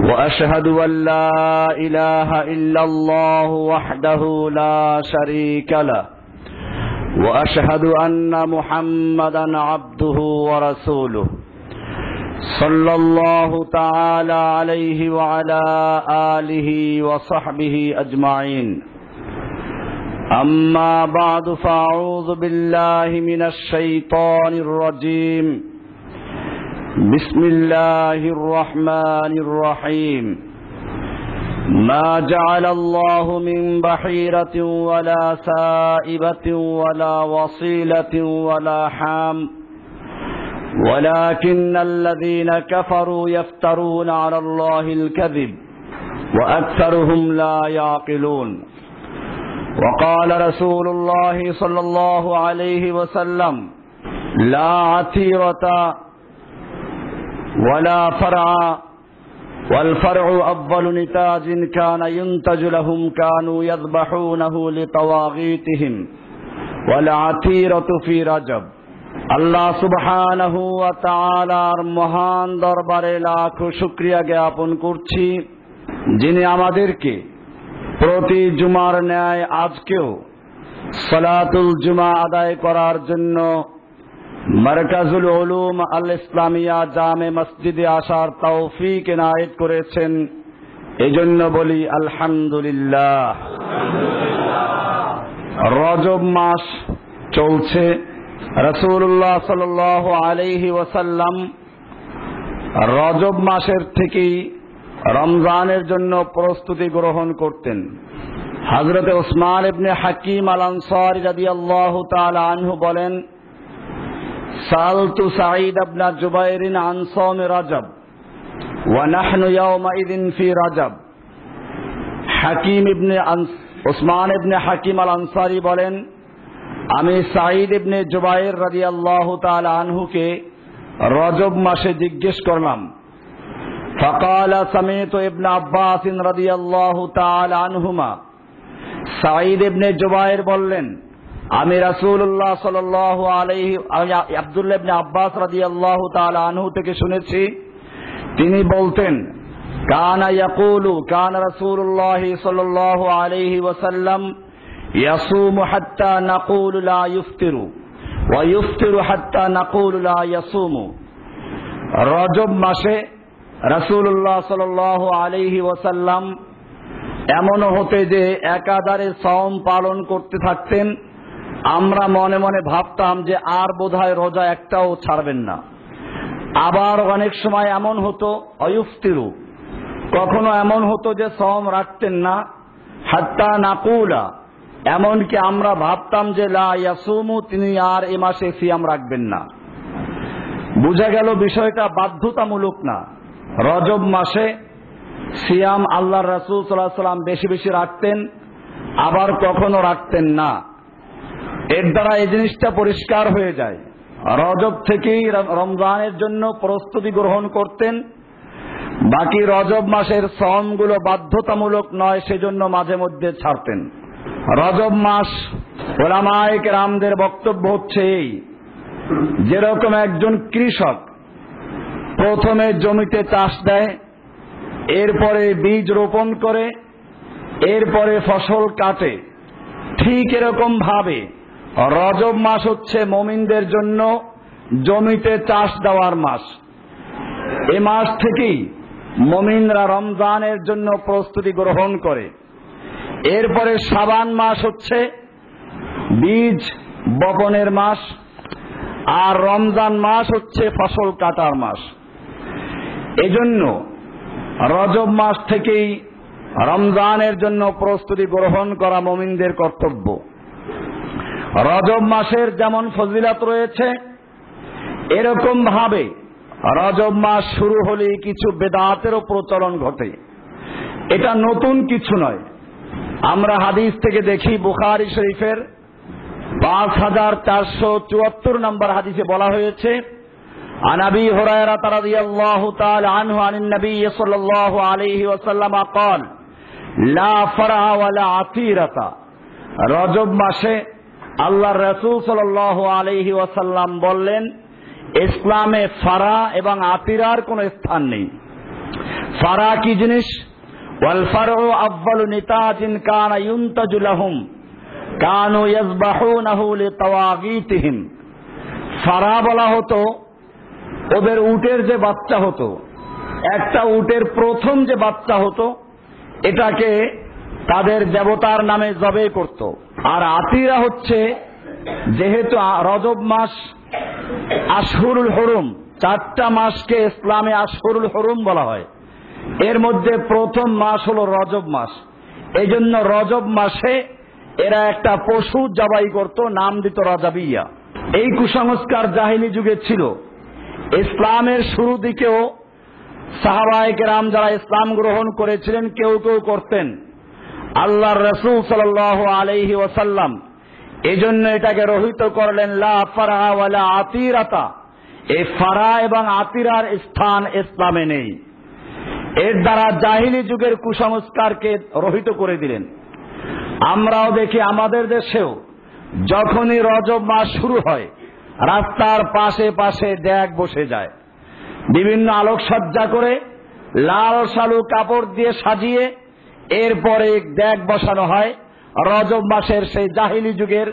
واشهد ان لا اله الا الله وحده لا شريك له واشهد ان محمدا عبده ورسوله صلى الله تعالى عليه وعلى اله وصحبه اجمعين اما بعد فاعوذ بالله من الشيطان الرجيم. بسم الله الرحمن الرحيم. ما جعل الله من بحيرة ولا سائبة ولا وصيلة ولا حام. ولكن الذين كفروا يفترون على الله الكذب وأكثرهم لا يعقلون. وقال رسول الله صلى الله عليه وسلم لا عتيرة ولا فرع والفرع أفضل نتاج كان ينتج لهم كانوا يذبحونه لطواغيتهم والعتيرة في رجب আল্লাহ সুবহানাহু ওয়া তাআলার মহান দরবারে লাখ শুকরিয়া জ্ঞাপন করছি যিনি আমাদেরকে প্রতি জুমার ন্যায় আজকেও সালাতুল জুমা আদায় করার জন্য মারকাজুল উলুম আল ইসলামিয়া জামে মসজিদে আসার তৌফিক এনায়েত করেছেন। এজন্য বলি আলহামদুলিল্লাহ। রজব মাস চলছে। রসুল্লাহ সাল আলহি ওসাল্লাম রজব মাসের থেকেই রমজানের জন্য প্রস্তুতি গ্রহণ করতেন। হজরত ওসমান ইবনে হাকিম আল আনসারি রাদি আল্লাহ আনহু বলেন سألت سعيد بن جبير عن صوم رجب ونحن يومئذ في رجب হাকিম ইবনে ওসমান ইবনে হাকিম আল আনসারি বলেন আমি সাঈদ ইবনে জুবাইর রাজি আল্লাহ আনহুকে রজব মাসে জিজ্ঞেস করলাম فقال سمعت ابن عباس رضي الله تعالى عنهما সাঈদ ইবনে জুবাইর বললেন আমি রাসূলুল্লাহ সাল্লাল্লাহু আলাইহি আব্দুল্লাহ আব্বাস রাদিয়াল্লাহু তাআলা আনহু থেকে শুনেছি। তিনি বলতেন, কানা ইয়াকুলু, কান রাসূলুল্লাহ সাল্লাল্লাহু আলাইহি ওয়াসাল্লাম ইয়াসুমু হাত্তা নাকুলু লা ইফতিরু হাত্তা ইয়াসুমু। রজব মাসে রাসূলুল্লাহ সাল্লাল্লাহু আলাইহি ওয়াসাল্লাম এমন হতে যে একাধারে সওম পালন করতে থাকতেন আমরা মনে মনে ভাবতাম যে আর বোধহয় রোজা একটাও ছাড়বেন না। আবার অনেক সময় এমন হতো, অয়ুফতিরু। কখনো এমন হতো যে সম রাখতেন না। হাত্তা নাকুলা। এমনকি আমরা ভাবতাম যে লা ইয়াসুমু, তিনি আর এ মাসে সিয়াম রাখবেন না। বুঝা গেল বিষয়টা বাধ্যতামূলক না। রজব মাসে সিয়াম আল্লাহ রাসুল সাল্লাহ সাল্লাম বেশি বেশি রাখতেন, আবার কখনো রাখতেন না। এর দ্বারা এই জিনিসটা পরিষ্কার হয়ে যায়। রজব থেকেই রমজানের জন্য প্রস্তুতি গ্রহণ করতেন। বাকি রজব মাসের শ্রমগুলো বাধ্যতামূলক নয়, সেজন্য মাঝে মধ্যে ছাড়তেন। রজব মাস ওলামায়ক রামদের বক্তব্য হচ্ছে এই, যেরকম একজন কৃষক প্রথমে জমিতে চাষ দেয়, এরপরে বীজ রোপণ করে, এরপরে ফসল কাটে, ঠিক এরকম ভাবে রজব মাস হচ্ছে মমিনদের জন্য জমিতে চাষ দেওয়ার মাস। এ মাস থেকেই মমিনরা রমজানের জন্য প্রস্তুতি গ্রহণ করে। এরপরে সাবান মাস হচ্ছে বীজ বপনের মাস আর রমজান মাস হচ্ছে ফসল কাটার মাস। এজন্য রজব মাস থেকেই রমজানের জন্য প্রস্তুতি গ্রহণ করা মমিনদের কর্তব্য। রজব মাসের যেমন ফজিলাত রয়েছে এরকম ভাবে রজব মাস শুরু হলেই কিছু বেদাতেরও প্রচলন ঘটে এটা নতুন কিছু নয় আমরা হাদিস থেকে দেখি বুখারি শরীফের পাঁচ হাজার চারশো চুয়াত্তর নম্বর হাদিসে বলা হয়েছে عن ابي هريره رضي الله تعالى عنه عن النبي صلى الله عليه وسلم قال لا فرع ولا عتيرة রজব মাসে আল্লাহ রসুল সাল আলহি ওয়াসাল্লাম বললেন, ইসলামে ফারা এবং আতিরার কোন স্থান নেই। ফারা কি জিনিস? ফারা বলা হতো, ওদের উটের যে বাচ্চা হতো, একটা উটের প্রথম যে বাচ্চা হতো, এটাকে তাদের দেবতার নামে জবে করত। আর আতিরা হচ্ছে যেহেতু রজব মাস আশহুরুল হরুম, চারটা মাসকে ইসলামে আশহুরুল হরুম বলা হয়। এর মধ্যে প্রথম মাস হল রজব মাস। এই জন্য রজব মাসে এরা একটা পশু জবাই করত, নাম দিত রাজাবিয়া। এই কুসংস্কার জাহিনী যুগে ছিল। ইসলামের শুরু দিকেও সাহাবায়ক রাম যারা ইসলাম গ্রহণ করেছিলেন, কেউ কেউ করতেন। আল্লাহর রসুল সাল আলহি ওসাল্লাম এই জন্য এটাকে রহিত করলেন, লা ফারাহা ওয়ালা আতিরাতা। এই ফারা এবং আতিরার স্থান ইসলামে নেই। এর দ্বারা জাহিলি যুগের কুসংস্কারকে রহিত করে দিলেন। আমরাও দেখি আমাদের দেশেও যখনই রজব মাস শুরু হয়, রাস্তার পাশে পাশে ড্যাগ বসে যায়। বিভিন্ন আলোকসজ্জা করে লাল সালু কাপড় দিয়ে সাজিয়ে এরপরে দেখ বসানো হয়। রজব মাসের সেই জাহিলি যুগের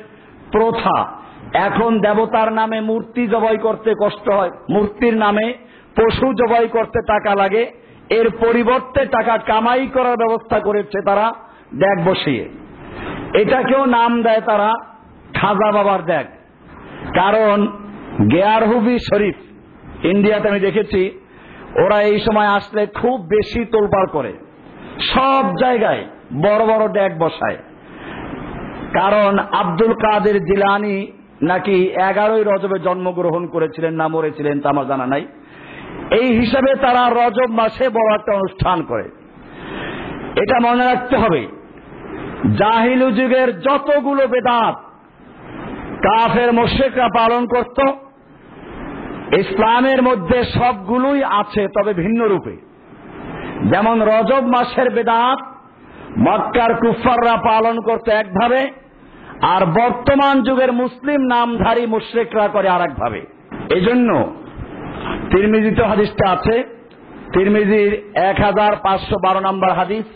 প্রথা। এখন দেবতার নামে মূর্তি জবাই করতে কষ্ট হয়। মূর্তির নামে পশু জবাই করতে টাকা লাগে। এর পরিবর্তে টাকা কামাই করার ব্যবস্থা করেছে তারা দেখ বসিয়ে। এটাকেও নাম দেয় তারা খাজা বাবার দেখ কারণ গেয়ারহুবি শরীফ, ইন্ডিয়াতে আমি দেখেছি, ওরা এই সময় আসলে খুব বেশি তোলপাড় করে। সব জায়গায় বড় বড় ড্যাগ বসায়। কারণ আব্দুল কাদের জিলানি নাকি এগারোই রজবে জন্মগ্রহণ করেছিলেন না মরেছিলেন তা আমার জানা নাই। এই হিসাবে তারা রজব মাসে বড় একটা অনুষ্ঠান করে। এটা মনে রাখতে হবে, জাহিলু যুগের যতগুলো বেদাত কাফের মোশেকরা পালন করত, ইসলামের মধ্যে সবগুলোই আছে তবে ভিন্ন রূপে। যেমন রজব মাসের বেদাত, মক্কার কুফাররা পালন করতে একভাবে, আর বর্তমান যুগের মুসলিম নামধারী মুশ্রেকরা করে আর একভাবে এই জন্য তিরমিজিত হাদিসটা আছে, তিরমিজির এক হাজার পাঁচশো বারো নম্বর হাদিস।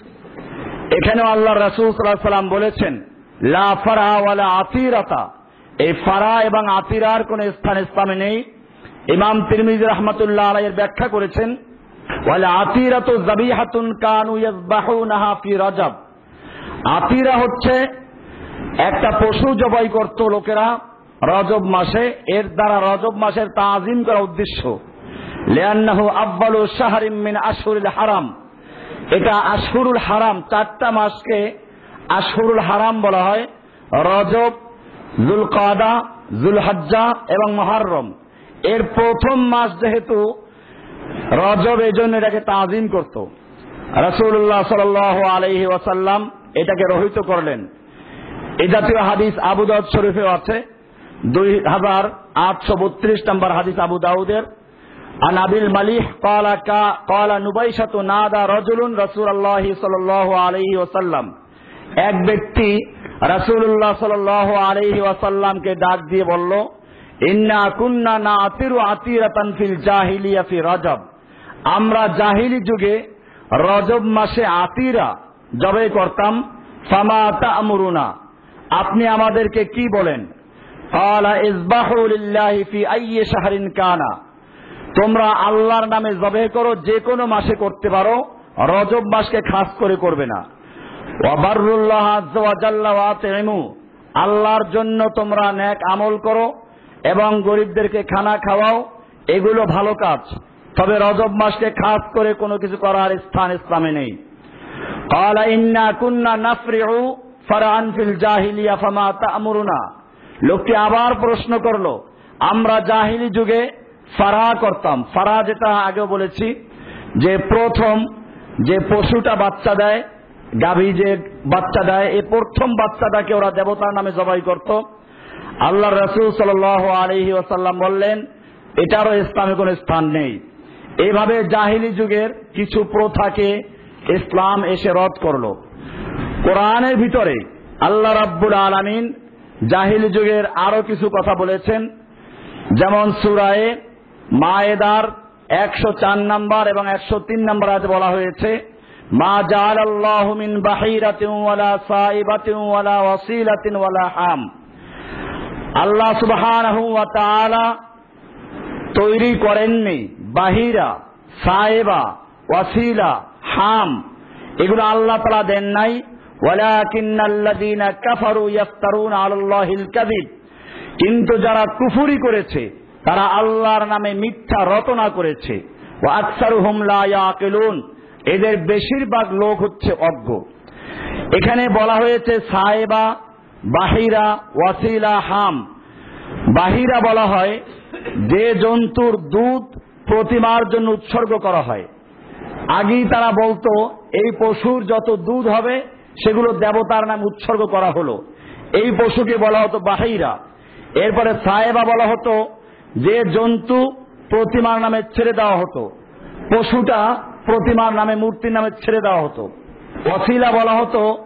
এখানেও আল্লাহ রসুল সাল্লাহ সাল্লাম বলেছেন, লা ফারা ওয়ালা আতিরাতা। এই ফারা এবং আতিরার কোন স্থান ইসলামে নেই। ইমাম তিরমিজ রহমতুল্লাহ আলাইয়ের ব্যাখ্যা করেছেন আতিরা হচ্ছে একটা পশু জবাই করত লোকেরা রজব মাসে, এর দ্বারা রজব মাসের করা উদ্দেশ্য। হারাম। এটা আশহুরুল হারাম, চারটা মাসকে আশহুরুল হারাম বলা হয়। রজব জুল কাদা জুল এবং মহারম। এর প্রথম মাস যেহেতু রজব এই জন্য এটাকে তাজিম করত রসুল্লাহ সাল আলহি ওয়াসাল্লাম এটাকে রহিত করলেন এই জাতীয় হাদিস আবু দাউদ শরীফেও আছে দুই হাজার আটশো বত্রিশ নম্বর হাদিস আবু দাউদের عن ابي المليح قال قال نبيشة نادى رجل رسول الله صلى الله عليه وسلم এক ব্যক্তি রাসূলুল্লাহ সাল্লাল্লাহু আলাইহি ওয়াসাল্লামকে ডাক দিয়ে বলল আতিরু রজব। আমরা জাহিলি যুগে রজব মাসে আতিরা জবে করতাম, ফামা আপনি আমাদেরকে কি বলেন? শাহরিন কানা। তোমরা আল্লাহর নামে জবে করো, যে কোনো মাসে করতে পারো, রজব মাসকে খাস করে করবে না। আল্লাহর জন্য তোমরা ন্যাক আমল করো এবং গরিবদেরকে খানা খাওয়াও এগুলো ভালো কাজ তবে রজব মাসকে খাস করে কোনো কিছু করার স্থান ইসলামে নেই قال إنا كنا نفرع فرعا في الجاهلية فما تأمرنا লোকটি আবার প্রশ্ন করলো আমরা জাহিলি যুগে ফারা করতাম ফারা যেটা আগে বলেছি যে প্রথম যে পশুটা বাচ্চা দেয় গাভী যে বাচ্চা দেয় এই প্রথম বাচ্চাটাকে ওরা দেবতার নামে জবাই করত আল্লাহ রসুল সাল আলহি ওসাল্লাম বললেন, এটারও ইসলামে কোনো স্থান নেই। এইভাবে জাহিলি যুগের কিছু প্রথাকে ইসলাম এসে রদ করল। কোরআনের ভিতরে আল্লাহ রাব্বুল আলামিন জাহিলি যুগের আরও কিছু কথা বলেছেন, যেমন সুরায়ে মায়েদার একশো চার নাম্বার এবং একশো তিন নাম্বার আজ বলা হয়েছে, মা জাল আল্লাহ মিন বাহিরাতিন ওয়ালা সাইবাতিন ওয়ালা ওয়াসিলাতিন ওয়ালা হাম। আল্লাহ ওয়া তৈরি করেননি। বাহিরা সাহেবা ওয়াসিলা, হাম, এগুলো আল্লাহ তালা দেন নাই। কিন্তু যারা কুফুরি করেছে, তারা আল্লাহর নামে মিথ্যা রচনা করেছে। এদের বেশিরভাগ লোক হচ্ছে অজ্ঞ। এখানে বলা হয়েছে সাহেবা বাহিরা ওয়াসিলা হাম। বাহিরা বলা হয় যে জন্তুর দুধ প্রতিমার জন্য উৎসর্গ করা হয়। আগেই তারা বলতো, এই পশুর যত দুধ হবে, সেগুলো দেবতার নাম উৎসর্গ করা হলো। এই পশুকে বলা হতো বাহিরা। এরপরে সাহেবা বলা হতো যে জন্তু প্রতিমার নামে ছেড়ে দেওয়া হতো। পশুটা প্রতিমার নামে, মূর্তির নামে ছেড়ে দেওয়া হতো। অশিলা বলা হতো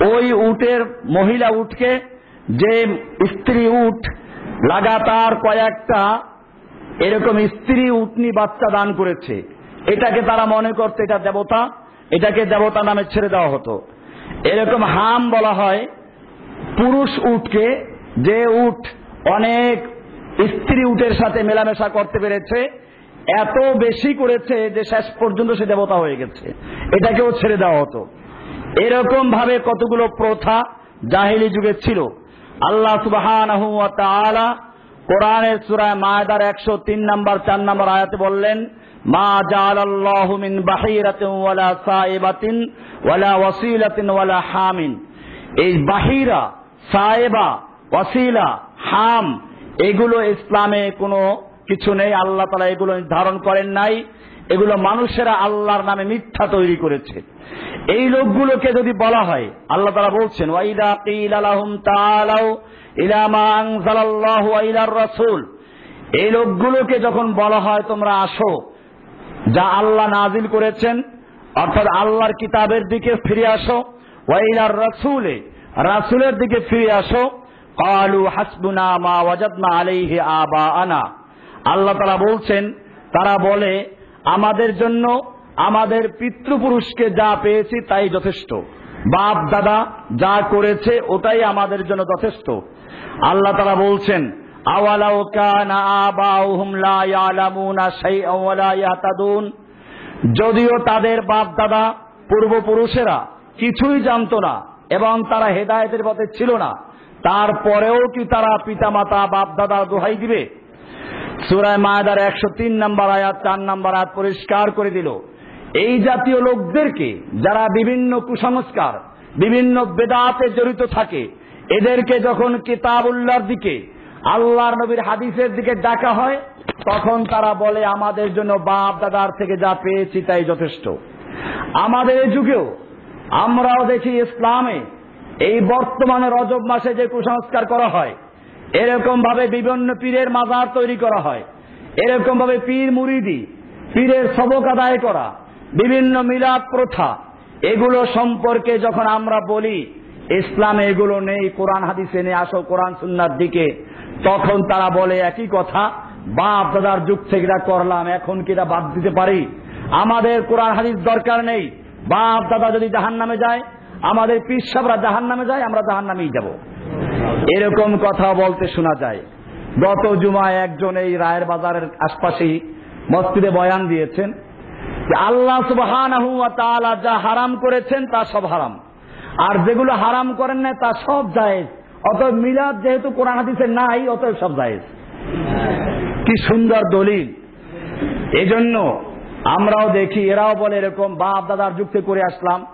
ওই উটের মহিলা উটকে, যে স্ত্রী উট, লাগাতার কয়েকটা এরকম স্ত্রী উটনি বাচ্চা দান করেছে। এটাকে তারা মনে করতে এটা দেবতা, এটাকে দেবতা নামে ছেড়ে দেওয়া হতো। এরকম হাম বলা হয় পুরুষ উটকে, যে উট অনেক স্ত্রী উটের সাথে মেলামেশা করতে পেরেছে, এত বেশি করেছে যে শেষ পর্যন্ত সে দেবতা হয়ে গেছে। এটাকেও ছেড়ে দেওয়া হতো। এরকম ভাবে কতগুলো প্রথা জাহিলি যুগে ছিল। আল্লাহ তাআলা কোরআনের সূরা মায়দার 103 নম্বর, চার নম্বর আয়াতে বললেন, মা জাআলাল্লাহু মিন বাহিরাতিন ওয়ালা সাইবাতিন ওয়ালা ওয়াসিলাতিন ওয়ালা হামিন। এই বাহিরা সাইবা ওয়াসিলা, হাম, এগুলো ইসলামে কোনো কিছু নেই। আল্লাহ তালা এগুলো নির্ধারণ করেন নাই। এগুলো মানুষেরা আল্লাহর নামে মিথ্যা তৈরি করেছে। এই লোকগুলোকে যদি বলা হয়, আল্লাহ তারা বলছেন ওয়াইদা এই লোকগুলোকে যখন বলা হয়, তোমরা আসো, যা আল্লাহ নাজিল করেছেন, অর্থাৎ আল্লাহর কিতাবের দিকে ফিরে আসো ওয়াইলার রাসূলে, রাসূলের দিকে ফিরে আসো। কালু হাসবুনা মা ওয়াজাদনা আলাইহি আবাআনা। আল্লাহ তারা বলছেন, তারা বলে আমাদের জন্য আমাদের পিতৃপুরুষকে যা পেয়েছি তাই যথেষ্ট। বাপ, দাদা যা করেছে ওটাই আমাদের জন্য যথেষ্ট। আল্লাহ তারা বলছেন যদিও তাদের বাপ, দাদা পূর্বপুরুষেরা কিছুই জানতো না এবং তারা হেদায়েতের পথে ছিল না, তারপরেও কি তারা পিতামাতা, বাপ, দাদা দোহাই দিবে? সুরায় মায়াদার একশো তিন নম্বর আয়াত, চার নম্বর আয়াত পরিষ্কার করে দিল। এই জাতীয় লোকদেরকে যারা বিভিন্ন কুসংস্কার, বিভিন্ন বেদাতে জড়িত থাকে, এদেরকে যখন কিতাবুল্লাহর দিকে, আল্লাহর নবীর হাদিসের দিকে ডাকা হয়, তখন তারা বলে, আমাদের জন্য বাপ দাদার থেকে যা পেয়েছি তাই যথেষ্ট। আমাদের এই যুগেও আমরাও দেখি ইসলামে এই বর্তমানে রজব মাসে যে কুসংস্কার করা হয় এরকম ভাবে বিভিন্ন পীরের মাজার তৈরি করা হয়। এরকম ভাবে পীর মুরিদি, পীরের সবক আদায় করা, বিভিন্ন মিলাদ প্রথা, এগুলো সম্পর্কে যখন আমরা বলি, ইসলামে এগুলো নেই, কোরআন হাদিসে নেই আসো কোরআন সুন্নার দিকে, তখন তারা বলে একই কথা, বাপ দাদার যুগ থেকে এটা করলাম, এখন কি এটা বাদ দিতে পারি? আমাদের কোরআন হাদিস দরকার নেই, বাপ দাদা যদি জাহান নামে যায়, আমাদের পিসাবরা জাহান নামে যায়, আমরা জাহান নামেই যাব। এরকম কথা বলতে শোনা যায়। গত জুমায় একজন এই রায়ের বাজারের আশপাশেই মসজিদে বয়ান দিয়েছেন আল্লাহ সুবহানাহু যা হারাম করেছেন তা সব হারাম। আর যেগুলো হারাম করেন না, তা সব জায়েজ। অতএব মিলাদ যেহেতু কোরআন হাদিসে নাই, অতএব সব জায়েজ। কি সুন্দর দলিল। এজন্য আমরাও দেখি, এরাও বলে এরকম, বাপ দাদার যুক্তি করে আসলাম।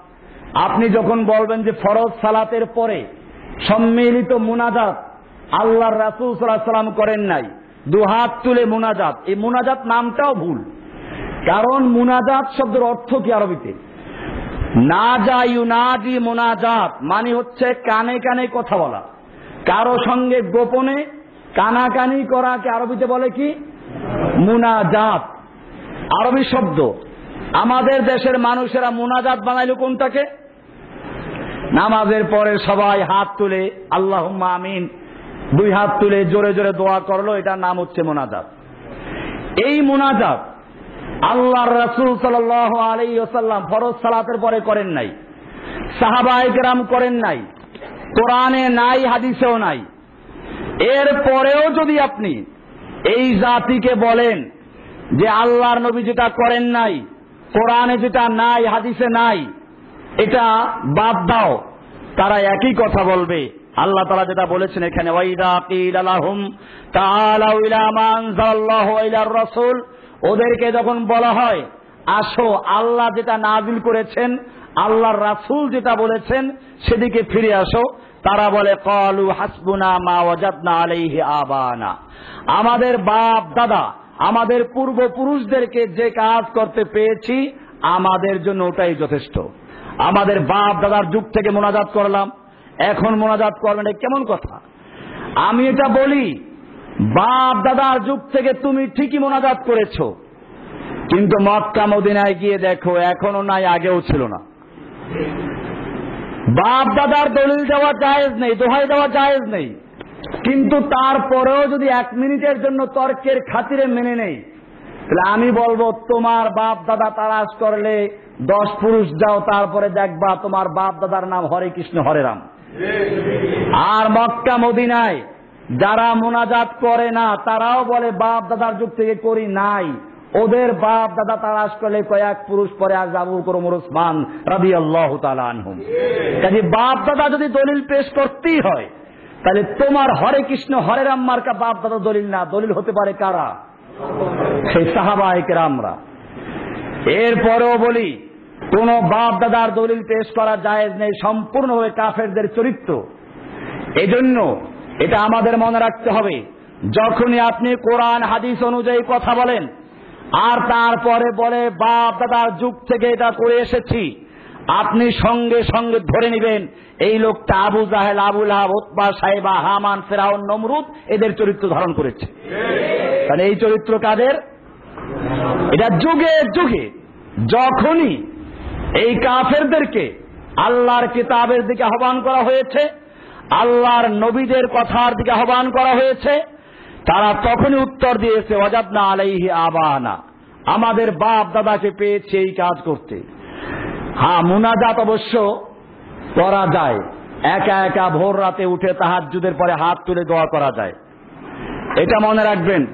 আপনি যখন বলবেন যে ফরজ সালাতের পরে সম্মিলিত মুনাজাত। আল্লাহর রাসুল সাল্লাম করেন নাই। দু হাত তুলে মুনাজাত। এই মুনাজাত নামটাও ভুল। কারণ মুনাজাত শব্দের অর্থ কি আরবিতে? না যা ইউনাজি মোনাজাত মানে হচ্ছে কানে কানে কথা বলা। কারও সঙ্গে গোপনে কানাকানি করাকে আরবিতে বলে কি? মুনাজাত। আরবি শব্দ। আমাদের দেশের মানুষেরা মুনাজাত বানাইল কোনটাকে? নামাজের পরে সবাই হাত তুলে আল্লাহ আমিন, দুই হাত তুলে জোরে জোরে দোয়া করল, এটার নাম হচ্ছে মোনাজাত। এই মোনাজাত আল্লাহর রাসূল সাল্লাল্লাহু আলাইহি ওয়াসাল্লাম ফরজ সালাতের পরে করেন নাই, সাহাবায়ে কেরাম করেন নাই, কোরআনে নাই, হাদিসেও নাই। এর পরেও যদি আপনি এই জাতিকে বলেন যে আল্লাহর নবী যেটা করেন নাই, কোরআনে যেটা নাই, হাদিসে নাই এটা বাদ দাও। তারা একই কথা বলবে। আল্লাহ তালা যেটা বলেছেন এখানে রাসূল। ওদেরকে যখন বলা হয়, আসো, আল্লাহ যেটা নাজিল করেছেন, আল্লাহর রাসূল যেটা বলেছেন, সেদিকে ফিরে আসো। তারা বলে, কলু হাসবুনা মা ওয়াজাদনা আলাইহি আবানা। আমাদের বাপ দাদা, আমাদের পূর্বপুরুষদেরকে যে কাজ করতে পেয়েছি আমাদের জন্য ওটাই যথেষ্ট। আমাদের বাপ দাদার যুগ থেকে মোনাজাত করলাম। এখন মোনাজাত করবেন এটা কেমন কথা? আমি এটা বলি, বাপ দাদার যুগ থেকে তুমি ঠিকই মোনাজাত করেছ। কিন্তু মক্কা মদিনায় গিয়ে দেখো, এখনও নাই, আগেও ছিল না। বাপ দাদার দলিল দেওয়া জায়েজ নেই, দোহাই দেওয়া জায়েজ নেই। কিন্তু তারপরেও যদি এক মিনিটের জন্য তর্কের খাতিরে মেনে নেই, তাহলে আমি বলব, তোমার বাপ দাদা তালাশ করলে দশ পুরুষ যাও, তারপরে দেখবা তোমার বাপ দাদার নাম হরে কৃষ্ণ, হরে রাম। আর মক্কা, মদিনায় যারা মোনাজাত করে না, তারাও বলে, বাপ দাদার যুগ থেকে করি নাই। ওদের বাপ দাদা তালাশ করলে কয়েক পুরুষ পরে আজ আবু করমর ওসমান রাবি আল্লাহ আনহুম। কাজে বাপ দাদা যদি দলিল পেশ করতেই হয়, তাহলে তোমার হরে কৃষ্ণ, হরে রাম মার্কা বাপ দাদা দলিল না। দলিল হতে পারে কারা? সেই সাহাবাহিকের আমরা এরপরেও বলি কোন বাপ দাদার দলিল পেশ করা জায়েজ নেই, সম্পূর্ণভাবে কাফেরদের চরিত্র। এজন্য এটা আমাদের মনে রাখতে হবে। যখনই আপনি কোরআন, হাদিস অনুযায়ী কথা বলেন, আর তারপরে বলে বাপ দাদার যুগ থেকে এটা করে এসেছি। আপনি সঙ্গে সঙ্গে ধরে নেবেন, এই লোকটা আবু জাহেল আবুল আহবা সাহেবা হামান, ফেরাউন, নমরুদ এদের চরিত্র ধারণ করেছে। কারণ এই চরিত্র কাদের? এটা যুগে যুগে, যখনই এই কাফেরদেরকে আল্লাহর কিতাবের দিকে আহ্বান করা হয়েছে, আল্লাহর নবীদের কথার দিকে আহ্বান করা হয়েছে, তারা তখনই উত্তর দিয়েছে অজাদনা আলাইহি আবানা। আমাদের বাপ দাদাকে পেয়েছে এই কাজ করতে। হ্যাঁ মুনাজাত অবশ্য করা যায়। একা একা ভোর রাতে উঠে তাহাজুদের পরে হাত তুলে দোয়া করা যায়। এটা মনে রাখবেন,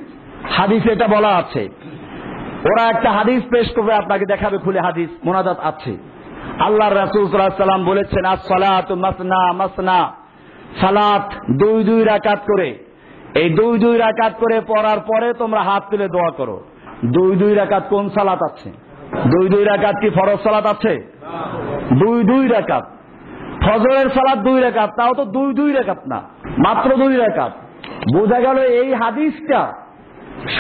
হাদিসে এটা বলা আছে। ওরা একটা হাদিস পেশ করবে, আপনাকে দেখাবে খুলে হাদিস, মোনাজাত আছে। আল্লাহ রাসুল বলেছেন আজ সালাত মাসনা মাসনা। সালাত দুই দুই রাকাত করে। এই দুই দুই রাকাত করে পড়ার পরে তোমরা হাত তুলে দোয়া করো। দুই দুই রাকাত কোন সালাত আছে? দুই দুই রাকাত কি ফরজ সালাত আছে? দুই দুই রাকাত। ফজরের সালাত দুই রাকাত, তাও তো দুই দুই রাকাত না, মাত্র দুই রাকাত। বোঝা গেল এই হাদিসটা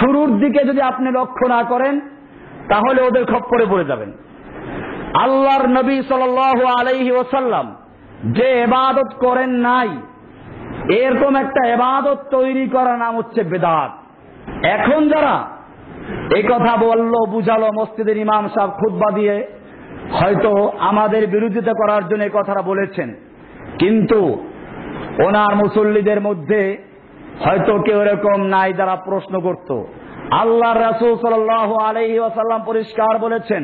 শুরুর দিকে যদি আপনি লক্ষ্য না করেন, তাহলে ওদের খপ্পরে পড়ে যাবেন। আল্লাহর নবী সাল আলাইহি ওসাল্লাম যে এবাদত করেন নাই, এরকম একটা এবাদত তৈরি করার নাম হচ্ছে বেদাত। এখন যারা এই কথা বলল, বুঝালো, মসজিদের ইমাম সাহেব খুদ্া দিয়ে, হয়তো আমাদের বিরোধিতা করার জন্য এই কথাটা বলেছেন। কিন্তু ওনার মুসল্লিদের মধ্যে হয়তো কেউ এরকম নাই যারা প্রশ্ন করত। আল্লাহ রাসুল সাল আলহি আসাল্লাম পরিষ্কার বলেছেন,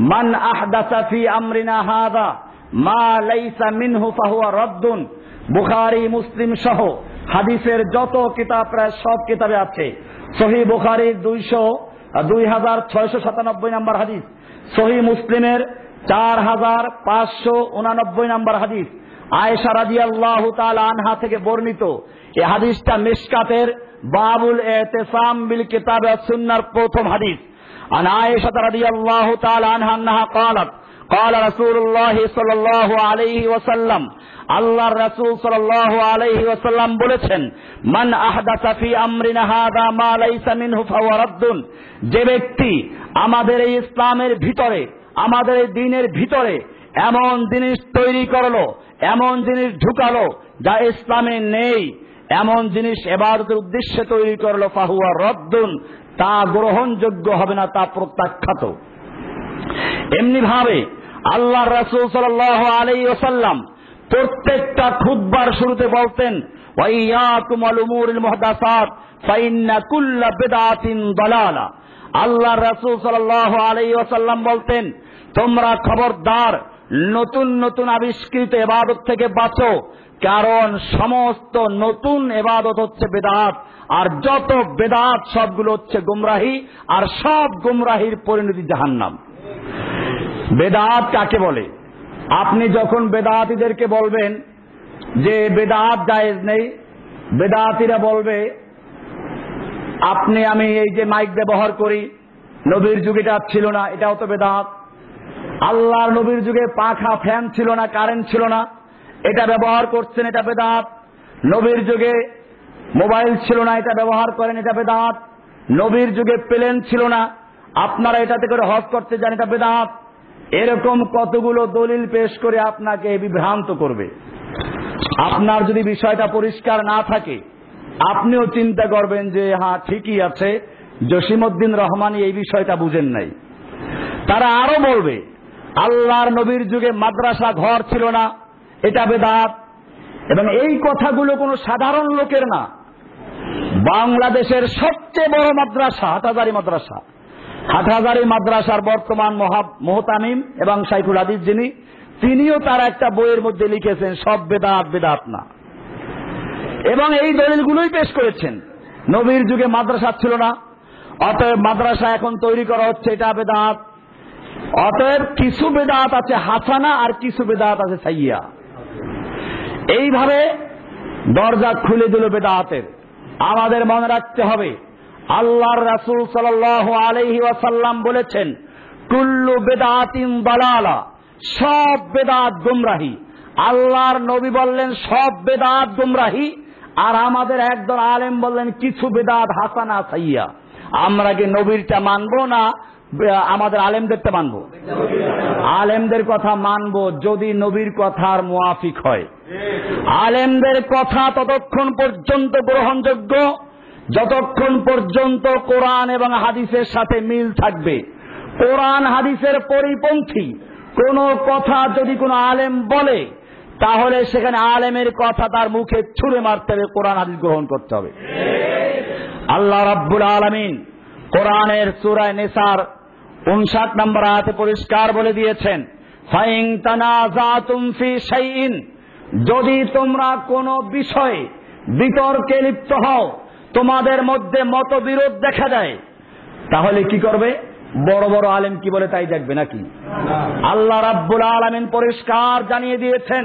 মান আহদাসাফি আমরিনা হাদা, মা লাইসা মিনহু ফাহুয়া রদ্দুন। বুখারি, মুসলিম সহ হাদিসের যত কিতাব, প্রায় সব কিতাবে আছে। সহি বুখারির দুইশো, দুই হাজার ছয়শো সাতানব্বই নম্বর হাদিস। সহি মুসলিমের চার হাজার পাঁচশো উনানব্বই নম্বর হাদিস। আয়েশা রাজি আল্লাহ আনহা থেকে বর্ণিত এই হাদিসটা মিসকাতের বাবুল এতেসাম বিল কিতাব সুন্নার প্রথম হাদিস عن عائشة رضي الله تعالى عنها أنها قالت قال رسول الله صلى الله عليه وسلم আল্লাহর রাসূল সাল্লাল্লাহু আলাইহি ওয়াসাল্লাম বলেছেন মান আহদাসা ফি আমরিনা হাদা মা লাইসা মিনহু ফাহুয়া রাদ্দুন যে ব্যক্তি আমাদের এই ইসলামের ভিতরে আমাদের এই দ্বীনের ভিতরে এমন জিনিস তৈরি করলো এমন জিনিস ঢুকালো যা ইসলামে নেই এমন জিনিস এবারতের উদ্দেশ্যে তৈরি করল, ফাহুয়া রদ্দুন, তা গ্রহণযোগ্য হবে না, তা প্রত্যাখ্যাত। এমনি ভাবে আল্লাহ রাসুল সাল আলাই ওসাল্লাম প্রত্যেকটা খুদ্বার শুরুতে বলতেন আল্লাহ রাসুল সাল আলাই ওসাল্লাম বলতেন, তোমরা খবরদার নতুন নতুন আবিষ্কৃত এবাদত থেকে বাঁচো। কারণ সমস্ত নতুন এবাদত হচ্ছে বেদাত, আর যত বেদাত সবগুলো হচ্ছে গুমরাহি, আর সব গুমরাহির পরিণতি জাহান্নাম। বেদাত কাকে বলে? আপনি যখন বেদাতিদেরকে বলবেন যে বেদাত জায়েজ নেই, বেদাতিরা বলবে, আপনি, আমি এই যে মাইক ব্যবহার করি, নবীর যুগে এটা ছিল না, এটাও তো বেদাত। আল্লাহর নবীর যুগে পাখা ফ্যান ছিল না, কারেন্ট ছিল না। এটা ব্যবহার করছেন, এটা বেদাত। নবীর যুগে মোবাইল ছিল না, এটা ব্যবহার করেন, এটা বেদাত। নবীর যুগে প্লেন ছিল না, আপনারা এটাতে করে হজ করতে যান, এটা বেদাত। এরকম কতগুলো দলিল পেশ করে আপনাকে বিভ্রান্ত করবে। আপনার যদি বিষয়টা পরিষ্কার না থাকে, আপনিও চিন্তা করবেন যে হ্যাঁ ঠিকই আছে, জসিমউদ্দিন রহমানি এই বিষয়টা বুঝেন নাই। তারা আরও বলবে আল্লাহর নবীর যুগে মাদ্রাসা ঘর ছিল না, এটা বেদাত। এবং এই কথাগুলো কোনো সাধারণ লোকের না। বাংলাদেশের সবচেয়ে বড় মাদ্রাসা হাটাজারি মাদ্রাসা। হাটহাজারি মাদ্রাসার বর্তমান মোহতামিম এবং সাইফুল আদিজ যিনি, তিনিও তার একটা বইয়ের মধ্যে লিখেছেন, সব বেদাত বেদাত না। এবং এই দলিলগুলোই পেশ করেছেন। নবীর যুগে মাদ্রাসা ছিল না, অতএব মাদ্রাসা এখন তৈরি করা হচ্ছে, এটা বেদাত। অতএব কিছু বেদাত আছে হাসানা আর কিছু বেদাত আছে সাইয়া। এইভাবে দরজা খুলে দিল বেদাতের। আমাদের মনে রাখতে হবে, আল্লাহর রাসুল সাল আলহি ওয়াসাল্লাম বলেছেন, কুল্লু বেদাতিন বালালা সব বেদাত গুমরাহি। আল্লাহর নবী বললেন, সব বেদাত গুমরাহি। আর আমাদের একদল আলেম বললেন, কিছু বেদাত হাসানা সাইয়া। আমরা কি নবীরটা মানবো না? আমাদের আলেমদেরটা মানবো। আলেমদের কথা মানবো যদি নবীর কথার মুআফিক হয়। আলেমদের কথা ততক্ষণ পর্যন্ত গ্রহণযোগ্য, যতক্ষণ পর্যন্ত কোরআন এবং হাদিসের সাথে মিল থাকবে। কোরআন, হাদিসের পরিপন্থী, কোন কথা যদি কোনো আলেম বলে, তাহলে সেখানে আলেমের কথা তার মুখে ছুড়ে মারতে হবে, কোরআন, হাদিস গ্রহণ করতে হবে। আল্লাহ রাব্বুল আলমিন কোরআনের সুরায় নেসার উনষাট নম্বর আয়াতে পরিষ্কার বলে দিয়েছেন ফাইং তানাজাতুম ফি শাইইন, যদি তোমরা কোন বিষয়ে বিতর্কে লিপ্ত হও, তোমাদের মধ্যে মতবিরোধ দেখা দেয়, তাহলে কি করবে? বড় বড় আলেম কি বলে তাই দেখবে নাকি? আল্লাহ রাব্বুল আলমিন পরিষ্কার জানিয়ে দিয়েছেন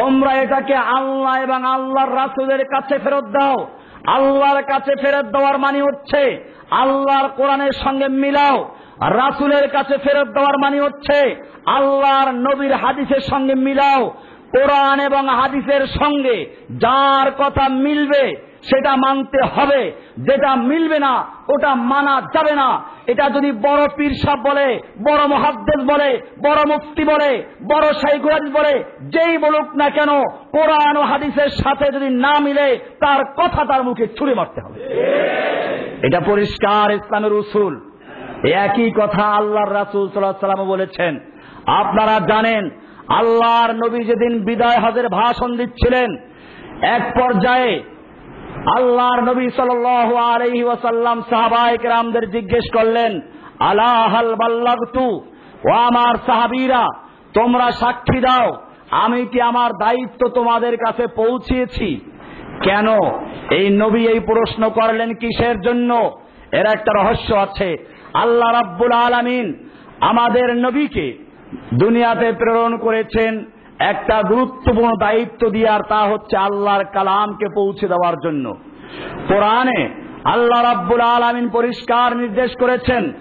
তোমরা এটাকে আল্লাহ এবং আল্লাহর রাসুলের কাছে ফেরত দাও আল্লাহর কাছে ফেরত দেওয়ার মানি হচ্ছে, আল্লাহর কোরআনের সঙ্গে মিলাও। রাসুলের কাছে ফেরত দেওয়ার মানি হচ্ছে, আল্লাহর নবীর হাদিসের সঙ্গে মিলাও। কোরআন এবং হাদিসের সঙ্গে যার কথা মিলবে সেটা মানতে হবে। যেটা মিলবে না, ওটা মানা যাবে না। এটা যদি বড় পীর সাহ বলে, বড় মহাদ্দেশ বলে, বড় মুফতি বলে, বড় শাইকুরাজ বলে, যেই বলুক না কেন, কোরআন ও হাদিসের সাথে যদি না মিলে, তার কথা তার মুখে ছুড়ে মারতে হবে। এটা পরিষ্কার ইসলামের উসুল। একই কথা আল্লাহর রাসুল সাল্লাহ সাল্লাম বলেছেন। আপনারা জানেন, আল্লাহর নবী যেদিন বিদায় হজের ভাষণ দিচ্ছিলেন, এক পর্যায়ে আল্লাহর নবী সাল আলহি ওয়াসাল্লাম সাহাবাহিক রামদের জিজ্ঞেস করলেন আলাহাল বাল্লাগতু? ও আমার সাহাবিরা, তোমরা সাক্ষী দাও, আমি কি আমার দায়িত্ব তোমাদের কাছে পৌঁছিয়েছি? কেন? এই নবী এই প্রশ্ন করলেন কিসের জন্য? এর একটা রহস্য আছে। আল্লাহ রাব্বুল আলমিন আমাদের নবীকে দুনিয়াতে প্রেরণ করেছেন একটা গুরুত্বপূর্ণ দায়িত্ব দিয়ে আর তা হচ্ছে আল্লাহর কালামকে পৌঁছে দেওয়ার জন্য। কোরআনে আল্লাহ রাব্বুল আলমিন পরিষ্কার নির্দেশ করেছেন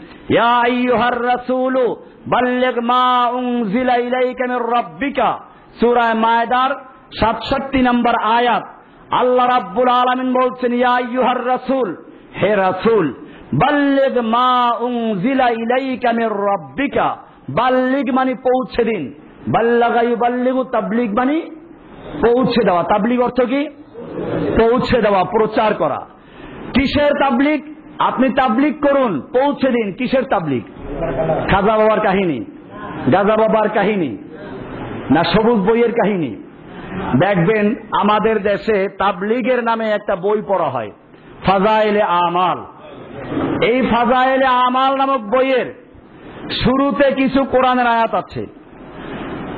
রাসূলু বাল্লিগ মা উনজিলা ইলাইকা মির রাব্বিকা। সূরা মায়দার 67 নম্বর আয়াত। আল্লাহ রাব্বুল আলামিন বলছেন, ইয়া আইয়ুহার রাসূল, হে রাসূল, বাল্লিগ মা উনজিলা ইলাইকা মির রাব্বিকা। বাল্লিগ মানে পৌঁছে দিন। বাল্লাগা ইউবাল্লিগু তাবলিগ মানে পৌঁছে দেওয়া। তাবলিগ অর্থ কি? পৌঁছে দেওয়া, প্রচার করা। কিসের তাবলিগ? আপনি তাবলিগ করুন, পৌঁছে দিন। কিসের তাবলিগ? খাজা বাবার কাহিনী। গাজা বাবার কাহিনী। না, সবুজ বইয়ের কাহিনী। দেখবেন, আমাদের দেশে তাবলিগের নামে একটা বই পড়া হয়, ফাজাইলে আমাল। এই ফাজাইলে আমাল নামক বইয়ের শুরুতে কিছু কোরআনের আয়াত আছে।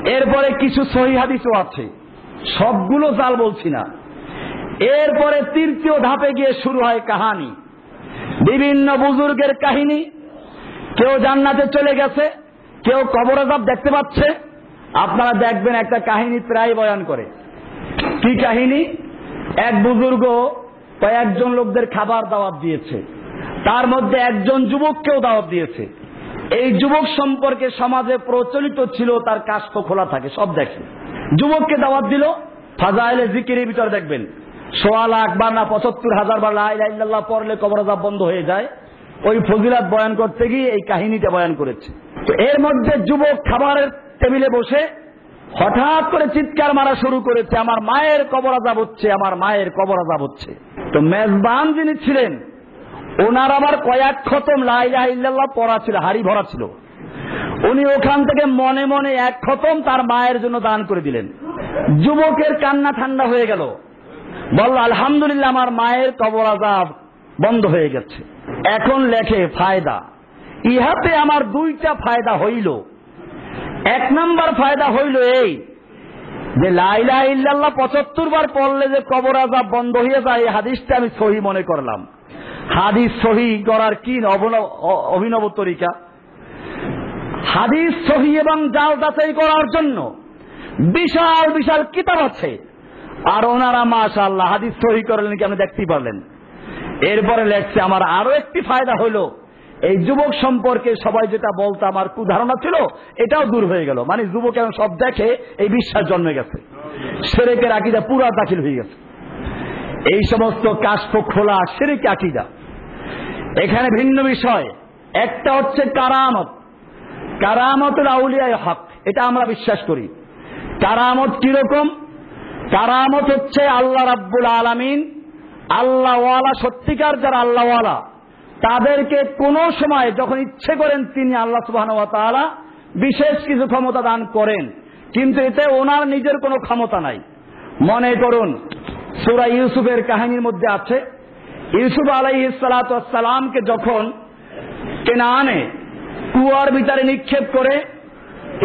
এরপরে কিছু সহি হাদিসও আছে। সবগুলো জাল বলছি না। এরপরে তৃতীয় ধাপে গিয়ে শুরু হয় কাহানি। বিভিন্ন বুজুর্গের কাহিনী। কেউ জান্নাতে চলে গেছে, কেউ কবর আজাব দেখতে পাচ্ছে। আপনারা দেখবেন একটা কাহিনী প্রায় বয়ান করে। কি কাহিনী? এক বুজুর্গ কয়েকজন লোকদের খাবার দাওয়াত দিয়েছে। তার মধ্যে একজন যুবককেও দাওয়াত দিয়েছে। এই যুবক সম্পর্কে সমাজে প্রচলিত ছিল, তার কাস্প খোলা থাকে, সব দেখে। যুবককে দাওয়াত দিল, ফাজাইলে জিকিরের ভিতরে দেখবেন, সোয়া লাখ বার না পঁচাত্তর হাজার বার লাইল্লাহ পড়লে কবর আজাব বন্ধ হয়ে যায়। ওই ফজিলাত বয়ান করতে গিয়ে এই কাহিনীটা বয়ান করেছে। তো এর মধ্যে যুবক খাবারের টেবিলে বসে হঠাৎ করে চিৎকার মারা শুরু করেছে, আমার মায়ের কবর আজাব হচ্ছে, আমার মায়ের কবর আজাব হচ্ছে। তো মেজবান যিনি ছিলেন ওনার আবার কয়েক খতম লাইলাহ পড়া ছিল, হাড়ি ভরা ছিল। উনি ওখান থেকে মনে মনে এক খতম তার মায়ের জন্য দান করে দিলেন। যুবকের কান্না ঠান্ডা হয়ে গেল। বলল, আলহামদুলিল্লাহ, আমার মায়ের কবর আজাব বন্ধ হয়ে গেছে। এখন লেখে ফায়দা। ইহাতে আমার দুইটা ফায়দা হইল। এক নাম্বার ফায়দা হইল এই যে লাইলা ইল্লাল্লাহ পঁচাত্তর বার পড়লে যে কবর আজাব বন্ধ হয়ে যায়, এই হাদিসটা আমি সহি মনে করলাম। হাদিস সহি করার কি অভিনব তরিকা? হাদিস সহি এবং জাল যাচাই করার জন্য বিশাল বিশাল কিতাব আছে। আর ওনারা মাশাআল্লাহ হাদিস সহি করলেন কি আপনি দেখতেই পারলেন। এরপরে লেখছে, আমার আরও একটি ফায়দা হলো, এই যুবক সম্পর্কে সবাই যেটা বলতো, আমার কুধারণা ছিল, এটাও দূর হয়ে গেল। মানে যুবক এখন সব দেখে এই বিশ্বাস জন্মে গেছে। সেরেকের আকিদা পুরা দাখিল হয়ে গেছে। এই সমস্ত কাশপ খোলা সেরেক আকিদা। এখানে ভিন্ন বিষয়। একটা হচ্ছে কারামত। কারামতুল আউলিয়ায় হক, এটা আমরা বিশ্বাস করি। কারামত কীরকম? কারামত হচ্ছে আল্লাহ রাব্বুল আলামিন, আল্লাহওয়ালা, সত্যিকার যারা আল্লাহওয়ালা, তাদেরকে কোন সময় যখন ইচ্ছে করেন তিনি আল্লাহ সুবাহ বিশেষ কিছু ক্ষমতা দান করেন, কিন্তু এতে ওনার নিজের কোনো ক্ষমতা নাই। মনে করুন, সুরা ইউসুফের কাহিনীর মধ্যে আছে ইউসুফ আলাই সালামকে যখন কেনানে কুয়ার ভিতরে নিক্ষেপ করে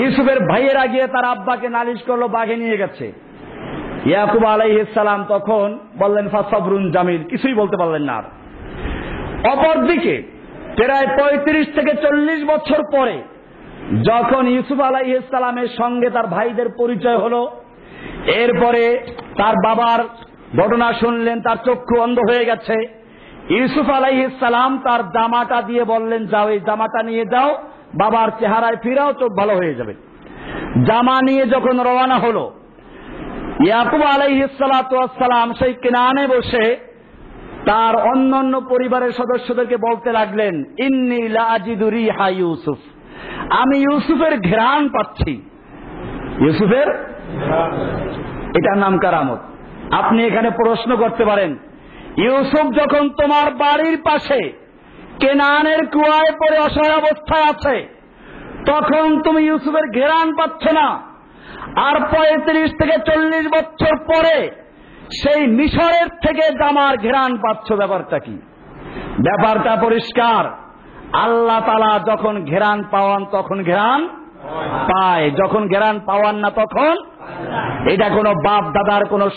ইউসুফের ভাইয়েরা গিয়ে তার আব্বাকে নালিশ করল, বাঘে নিয়ে গেছে। ইয়াকুব আলাইসালাম তখন বললেন, ফাসবরুন জামিল কিছুই বলতে পারলেন না অপরদিকে, প্রায় পঁয়ত্রিশ থেকে চল্লিশ বছর পরে, যখন ইউসুফ আলাইসালামের সঙ্গে তার ভাইদের পরিচয় হলো, এরপরে তার বাবার ঘটনা শুনলেন, তার চক্ষু অন্ধ হয়ে গেছে। ইউসুফ আলাইসালাম তার জামাটা দিয়ে বললেন, যাও, এই জামাটা নিয়ে যাও, বাবার চেহারায় ফিরাও, চোখ ভালো হয়ে যাবে। জামা নিয়ে যখন রওনা হলো, ইয়াকুব আলাইহিসালাম সেই কেনানে বসে তার অন্যান্য পরিবারের সদস্যদেরকে বলতে লাগলেন, ইন্নি লাজিদুরি হা ইউসুফ। আমি ইউসুফের ঘ্রাণ পাচ্ছি। ইউসুফের? এটার নাম কারামত। আপনি এখানে প্রশ্ন করতে পারেন, ইউসুফ যখন তোমার বাড়ির পাশে কেনানের কুয়ায় পড়ে অসহায় অবস্থায় আছে, তখন তুমি ইউসুফের ঘেরান পাচ্ছ না। আর পঁয়ত্রিশ থেকে চল্লিশ বছর পরে সেই মিশরের থেকে জামার ঘেরান পাচ্ছ, ব্যাপারটা কি? ব্যাপারটা পরিষ্কার। আল্লাহ তালা যখন ঘেরান পাওয়ান, তখন ঘেরান পায়। যখন ঘেরান পাওয়ান না, তখন? এটা কোনো বাপ দাদার কোনো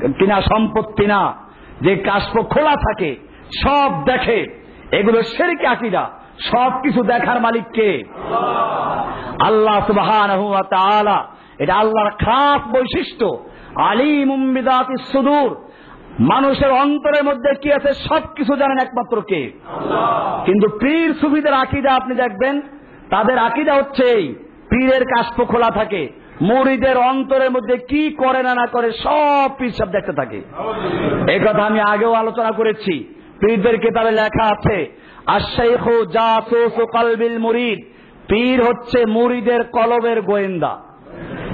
কিনা সম্পত্তি না, যে কাশপ খোলা থাকে, সব দেখে। এগুলো সেরিকে আকিরা সব কিছু দেখার মালিক কে? আল্লাহ তাআলা। এটা আল্লাহর খাস বৈশিষ্ট্য। আলিমুম বিদাতিস সুদূর। মানুষের অন্তরের মধ্যে কি আছে সব কিছু জানেন একমাত্র কে? কিন্তু পীর সুফিদের আকিদা আপনি দেখবেন, তাদের আকিদা হচ্ছে এই, পীরের কাশপ খোলা থাকে মুরিদের অন্তরের মধ্যে কি করে না না করে সব পীর সব দেখতে থাকে। এই কথা আমি আগেও আলোচনা করেছি। পীরদের কিতাবে লেখা আছে মুরিদ পীর হচ্ছে মুরিদের কলবের গোয়েন্দা।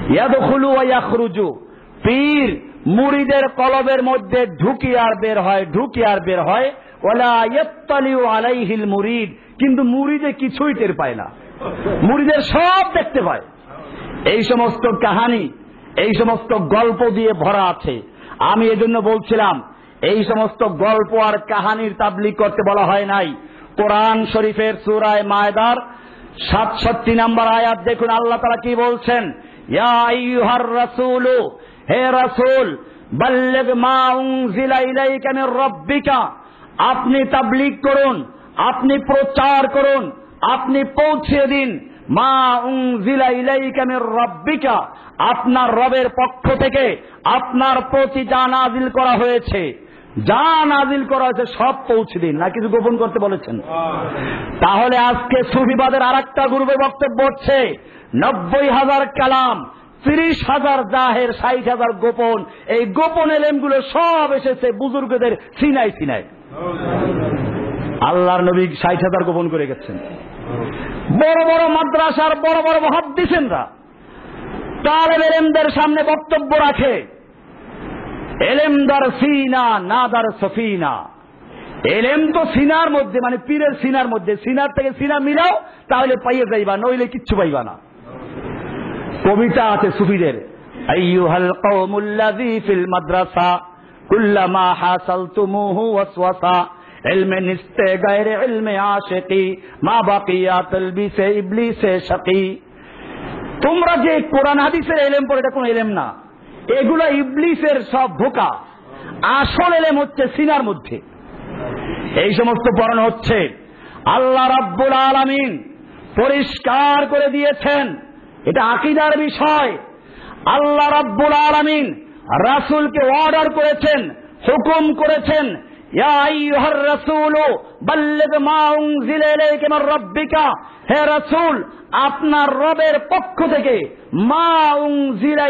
ইয়াদখুলু ইয়াখরুজু। পীর মুরিদের কলবের মধ্যে ঢুকি আর বের হয়, ঢুকি আর বের হয়। ওলা ইয়াত্তালিউ আলাইহিল মুরিদ। কিন্তু মুরিদে কিছুই টের পায় না। মুরিদের সব দেখতে পায় এই সমস্ত কাহানি, এই সমস্ত গল্প দিয়ে ভরা আছে। আমি এজন্য বলছিলাম, এই সমস্ত গল্প আর কাহানির তাবলিক করতে বলা হয় নাই। কোরআন শরীফের সুরায় মায়দার সাতষট্টি নাম্বার আয়াত দেখুন, আল্লাহ তারা কি বলছেন? হে রাসূল ইলাইকা আপনি তাবলিগ করুন, আপনি প্রচার করুন, আপনি পৌঁছে দিন। মা আপনার রবের পক্ষ থেকে আপনার প্রতি যা নাজিল করা হয়েছে, যা নাজিল করা হয়েছে সব পৌঁছে দিন। না, কিছু গোপন করতে বলেছেন? তাহলে আজকে সুফিবাদের আর একটা গ্রুপে বক্তব্য হচ্ছে, নব্বই হাজার কালাম, তিরিশ হাজার জাহের, ষাট হাজার গোপন, এই গোপন এলেমগুলো সব এসেছে বুজুর্গদের সিনাই সিনাই আল্লাহর নবী ষাট হাজার গোপন করে গেছেন। বড় বড় মাদ্রাসার বড় বড় মহাদ্দিসেনরা তালেব এলেমদের সামনে বক্তব্য রাখে, এলেমদার সিনা, নাদার সফিনা। এলেম তো সিনার মধ্যে মানে পীরের সিনার মধ্যে, সিনার থেকে সিনা মিলাও, তাহলে পাইয়ে যাইবা, নইলে কিচ্ছু পাইবা না। কবিতা আছে সুফিদের, আইয়ুহাল কওমুল্লাযী ফিল মাদ্রাসা, কুল্লামা হাসালতুমুহু ওয়াসওয়াসা। ইলমে নিস্তে গায়রে ইলমে আশিকি মা বাকিয়া তালবিসে ইবলিসে শাকি তোমরা যে কোরআন হাদিসের এলেম পড়ে এটা কোনো এলেম না۔ এগুলো ইবলিসের সব ধোকা আসল এলেম হচ্ছে সিনার মধ্যে। এই সমস্ত পড়ানো হচ্ছে। আল্লাহ রাব্বুল আলামিন পরিষ্কার করে দিয়েছেন। এটা আকিদার বিষয়। আল্লাহ রাব্বুল আলামিন রাসূলকে অর্ডার করেছেন, হুকুম করেছেন হে আপনার রবের পক্ষ থেকে মা উনজিলা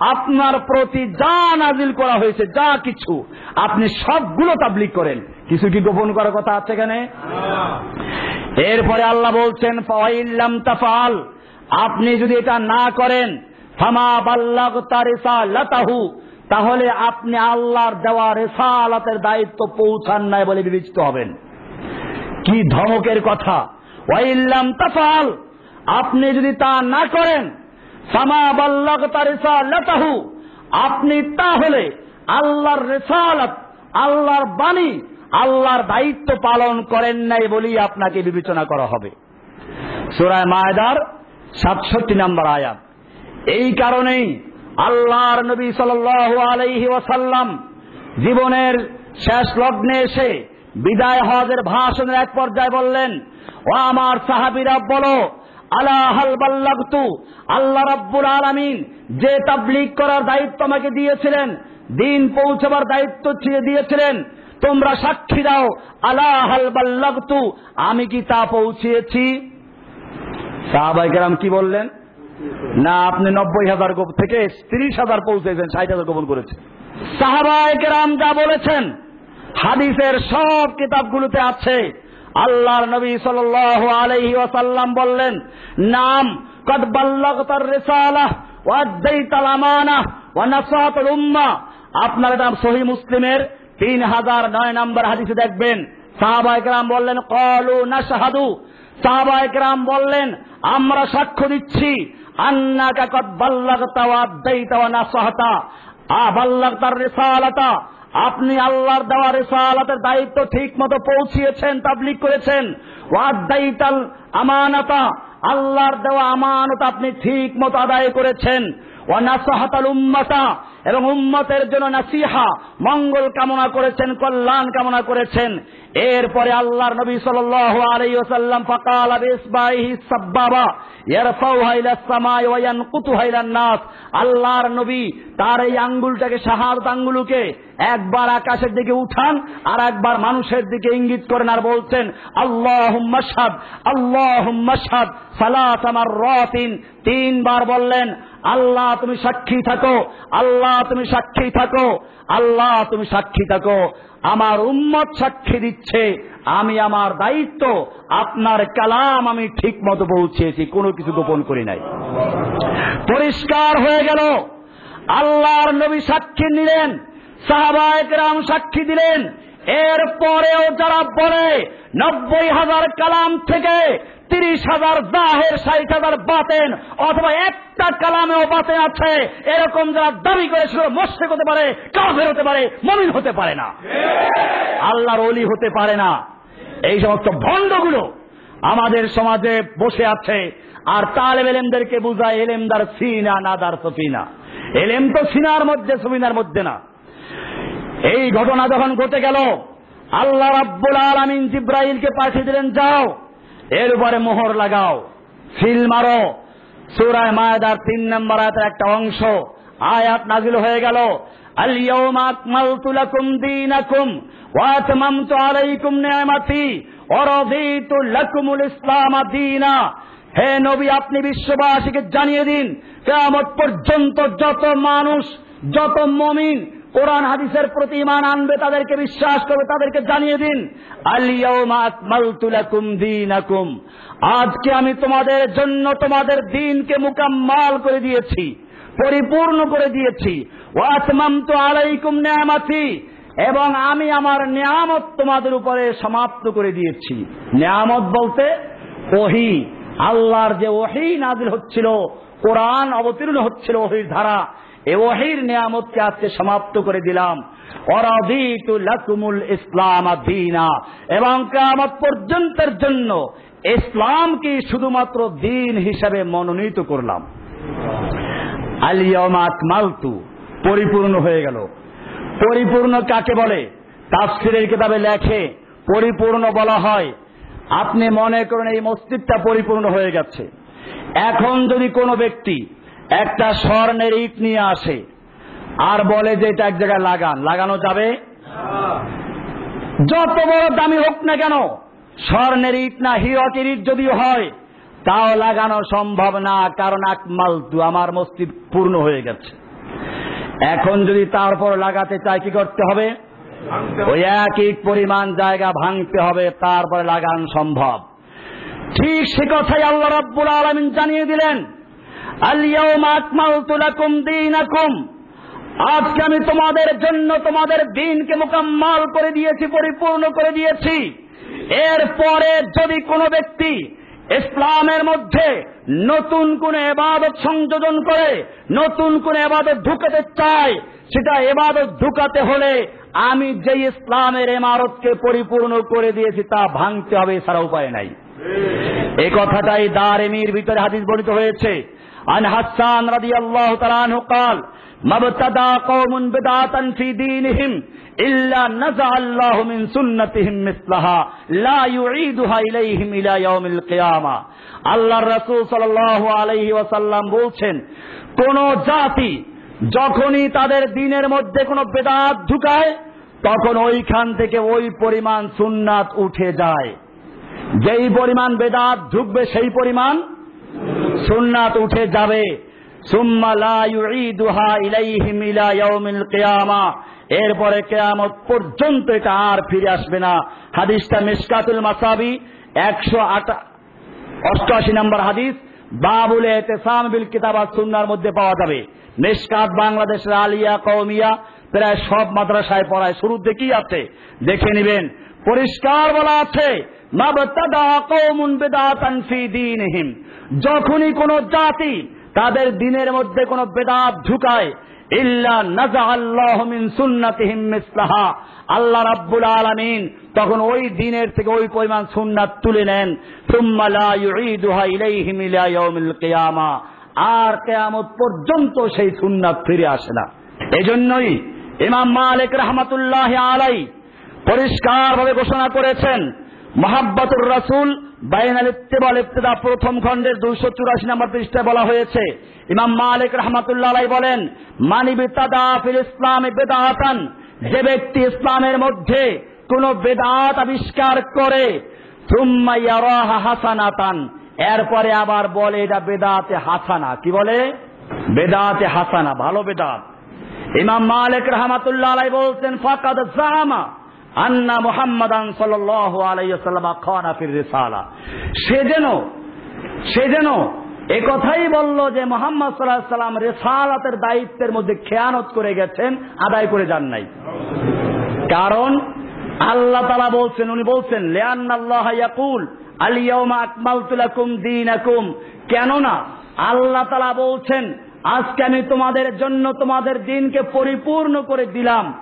আপনার প্রতি যা নাজিল করা হয়েছে, যা কিছু, আপনি সবগুলো তাবলিক করেন। কিছু কি গোপন করার কথা আছে এখানে? এরপরে আল্লাহ বলছেন ফাইল্লাম তাফাল আপনি যদি এটা না করেন, ফামা বাল্লাগ লাতাহু তাহলে আপনি আল্লাহর দেওয়া রেসালাতের দায়িত্ব পৌঁছান নাই বলে বিবেচিত হবেন। কি ধমকের কথা? ওয়াইল্লাম তাফাল আপনি যদি তা না করেন সামা বাল্লাগ লাতাহু আপনি তাহলে আল্লাহর রেসালাত, আল্লাহর বাণী, আল্লাহর দায়িত্ব পালন করেন নাই বলেই আপনাকে বিবেচনা করা হবে। সুরায় মায়দার সাতষট্টি নম্বর আয়াত। এই কারণেই আল্লাহর নবী সাল আলাইহি ওয়াসাল্লাম জীবনের শেষ লগ্নে এসে বিদায় হজের ভাষণের এক পর্যায়ে বললেন, ও আমার সাহাবিরা, বলো আলাহাল বাল্লাগতু? আল্লাহ রাব্বুল আলামিন যে তাবলিগ করার দায়িত্ব আমাকে দিয়েছিলেন, দিন পৌঁছাবার দায়িত্ব দিয়েছিলেন, তোমরা সাক্ষী দাও আলাহাল বাল্লাগতু, আমি কি তা পৌঁছিয়েছি? সাহাবাইকেরাম কি বললেন? না, আপনি নব্বই হাজার থেকে তিরিশ হাজার পৌঁছেছেন, ষাট হাজার গোপন করেছেন। সাহাবাইকেরাম যা বলেছেন, হাদিসের সব কিতাবগুলোতে আছে। আল্লাহর নবী সাল আলহি ওয়াসাল্লাম বললেন, নাম, কদ বাল্লাগতার রিসালাহ ওয়াদ্দাইতাল আমানাহ ওয়া উম্মাহ আপনার নাম সহি মুসলিমের তিন হাজার নয় নম্বর হাদিসে দেখবেন। সাহাবাইকরাম বললেন, কলু না শাহাদু সাহাবাইকরাম বললেন, আমরা সাক্ষ্য দিচ্ছি আপনি আল্লাহর দেওয়া রেসালাতের দায়িত্ব ঠিক মতো পৌঁছিয়েছেন তাবলিক করেছেন। আমানতা। আল্লাহর দেওয়া আমানত আপনি ঠিক মতো আদায় করেছেন। এবং উম্মতের জন্য নাসিহা, মঙ্গল কামনা করেছেন, কল্যাণ কামনা করেছেন। এরপরে আল্লাহর নবী নাস। আল্লাহর নবী তার এই আঙ্গুলটাকে, শাহাদাত আঙ্গুলকে একবার আকাশের দিকে উঠান, আর একবার মানুষের দিকে ইঙ্গিত করেন আর বলছেন, আল্লাহুম্মা শাহাদ, আল্লাহুম্মা সালাত আমার তিনবার বললেন, আল্লাহ তুমি সাক্ষী থাকো, আল্লাহ তুমি সাক্ষী থাকো, আল্লাহ তুমি সাক্ষী থাকো। আমার উম্মত সাক্ষী দিচ্ছে, আমি আমার দায়িত্ব, আপনার কালাম আমি ঠিক মতো পৌঁছেছি, কোনো কিছু গোপন করি নাই। পরিষ্কার হয়ে গেল। আল্লাহর নবী সাক্ষী নিলেন সাহাবায়করাম সাক্ষী দিলেন এর পরেও যারা বলে নব্বই হাজার কালাম থেকে তিরিশ হাজার দাহের ষাট হাজার বাতেন, অথবা একটা কালামেও বাতেন আছে, এরকম যারা দাবি করে শুধু মোশেক হতে পারে, কাফের হতে পারে, মমিন হতে পারে না। আল্লাহর অলি হতে পারে না। এই সমস্ত ভণ্ডগুলো আমাদের সমাজে বসে আছে, আর তালেব এলেমদেরকে বুঝায়, এলেমদার সিনা, নাদার সফিনা। এলেম তো সিনার মধ্যে, সফিনার মধ্যে না। এই ঘটনা যখন ঘটে গেল আল্লাহ রাব্বুল আলমিন জিব্রাইলকে পাঠিয়ে দিলেন যাও এর উপরে মোহর লাগাও সিল মারো সুরায় মায়াদার তিন নম্বর আয়াতের একটা অংশ আয়াত নাজিল হয়ে গেল اليوم أكملت لكم دينكم وأتممت عليكم نعمتي ورضيت لكم الإسلام دينا হে নবী আপনি বিশ্ববাসীকে জানিয়ে দিন কেমন পর্যন্ত যত মানুষ যত মমিন কোরআন হাদিসের প্রতি ইমান আনবে, তাদেরকে বিশ্বাস করবে, তাদেরকে জানিয়ে দিন। আলিয়াকুম আজকে আমি তোমাদের জন্য তোমাদের দিনকে মুকাম্মাল করে দিয়েছি, পরিপূর্ণ করে দিয়েছি। আলাইকুম নেয়ামাতি। এবং আমি আমার নিয়ামত তোমাদের উপরে সমাপ্ত করে দিয়েছি। নিয়ামত বলতে ওহি। আল্লাহর যে ওহি নাজিল হচ্ছিল, কোরআন অবতীর্ণ হচ্ছিল ওহির ধারা। এ ওহির নিয়ামতকে আজকে সমাপ্ত করে দিলাম। ইসলাম এবং কামত পর্যন্তের জন্য ইসলামকে শুধুমাত্র দিন হিসাবে মনোনীত করলাম। আলিয়মাত মালতু পরিপূর্ণ হয়ে গেল। পরিপূর্ণ কাকে বলে? তাফসিরের কিতাবে লেখে, পরিপূর্ণ বলা হয়, আপনি মনে করেন এই মসজিদটা পরিপূর্ণ হয়ে গেছে। এখন যদি কোনো ব্যক্তি একটা স্বর্ণের ইট নিয়ে আসে আর বলে যে এটা এক জায়গায় লাগান। লাগানো যাবে? যত বড় দামি হোক না কেন স্বর্ণের ইট না হিরকের ইট যদি হয় তাও লাগানো সম্ভব না কারণ আকমালতু আমার মসজিদ পূর্ণ হয়ে গেছে। এখন যদি তারপর লাগাতে চায় কি করতে হবে? ওই এক ইট পরিমাণ জায়গা ভাঙতে হবে তারপরে লাগান সম্ভব। ঠিক সে কথাই আল্লাহ রাব্বুল আলমিন জানিয়ে দিলেন আলিয়াউম আকমালতু লাকুম দীনাকুম আজকে আমি তোমাদের জন্য তোমাদের দিনকে মোকাম্মাল করে দিয়েছি, পরিপূর্ণ করে দিয়েছি। এরপরে যদি কোনো ব্যক্তি ইসলামের মধ্যে নতুন কোন এবাদত সংযোজন করে, নতুন কোন এবাদত ঢুকাতে চায়, সেটা এবাদত ঢুকাতে হলে আমি যে ইসলামের এমারতকে পরিপূর্ণ করে দিয়েছি, তা ভাঙতে হবে এছাড়া উপায় নাই। এই কথাটাই দার এমির ভিতরে হাদিস বর্ণিত হয়েছে। عن حسان رضي الله تعالى عنه قال ما ابتدى قوم بدعة في دينهم إلا نزع الله من سنتهم مثلها لا يعيدها إليهم إلى يوم القيامة আল্লাহ রসুল সাল্লাহ আলহি ওয়াসাল্লাম বলছেন কোন জাতি যখনই তাদের দিনের মধ্যে কোনো বেদাত ঢুকায় তখন ওইখান থেকে ওই পরিমাণ সুন্নাত উঠে যায় যেই পরিমাণ বেদাত ঢুকবে সেই পরিমাণ সুন্নাত উঠে যাবে। এরপরে কেয়ামত পর্যন্ত এটা আর ফিরে আসবে না। হাদিসটা মিসকাতুল মাসাবি, একশো অষ্টআশি নম্বর হাদিস, বাবুল এতেসাম বিল কিতাবাত সুন্নার মধ্যে পাওয়া যাবে। মিসকাত বাংলাদেশের আলিয়া কৌমিয়া প্রায় সব মাদ্রাসায় পড়ায়। শুরুর দিকেই আছে। দেখে নিবেন। পরিষ্কার বলা আছে যখনই কোন জাতি তাদের দিনের মধ্যে কোন বেদাত ঢুকায়, ইল্লা নাজা আল্লাহ রাব্বুল তখন ওই দিনের থেকে ওই পরিমাণ সুন্নাত তুলে নেন। আর কিয়ামত পর্যন্ত সেই সুন্নাত ফিরে আসে না। এজন্যই ইমাম মালিক রাহমাতুল্লাহ আলাই পরিষ্কারভাবে ঘোষণা করেছেন মোহাব্বতুর রাসুল বাইনাল ইত্তেবাল ইফতেদা প্রথম খণ্ডের দুইশো চুরাশি নম্বর পৃষ্ঠায় বলা হয়েছে। ইমাম মালিক রহমাতুল্লাহ বলেন মানিবি তাদা ফিল ইসলাম বেদাতান যে ব্যক্তি ইসলামের মধ্যে কোন বেদাত আবিষ্কার করে হাসানাতান এরপরে আবার বলে এটা বেদাতে হাসানা। কি বলে? বেদাতে হাসানা, ভালো বেদাত। ইমাম মালিক রহমাতুল্লাহ বলছেন, ফাকাদ জামা আন্না মুহাম্মাদান রিসালা। সে যেন সে যেন কথাই বলল যে মোহাম্মদ সাল্লাহ সাল্লাম রেসালাতের দায়িত্বের মধ্যে খেয়ানত করে গেছেন, আদায় করে যান নাই। কারণ আল্লাহ তালা বলছেন, উনি বলছেন লেয়ান আল্লাহ ইয়াকুল আলিয়াউমা আকমালতু লাকুম দীনাকুম। কেননা আল্লাহ তালা বলছেন, আজকে আমি তোমাদের জন্য তোমাদের দিনকে পরিপূর্ণ করে দিলাম।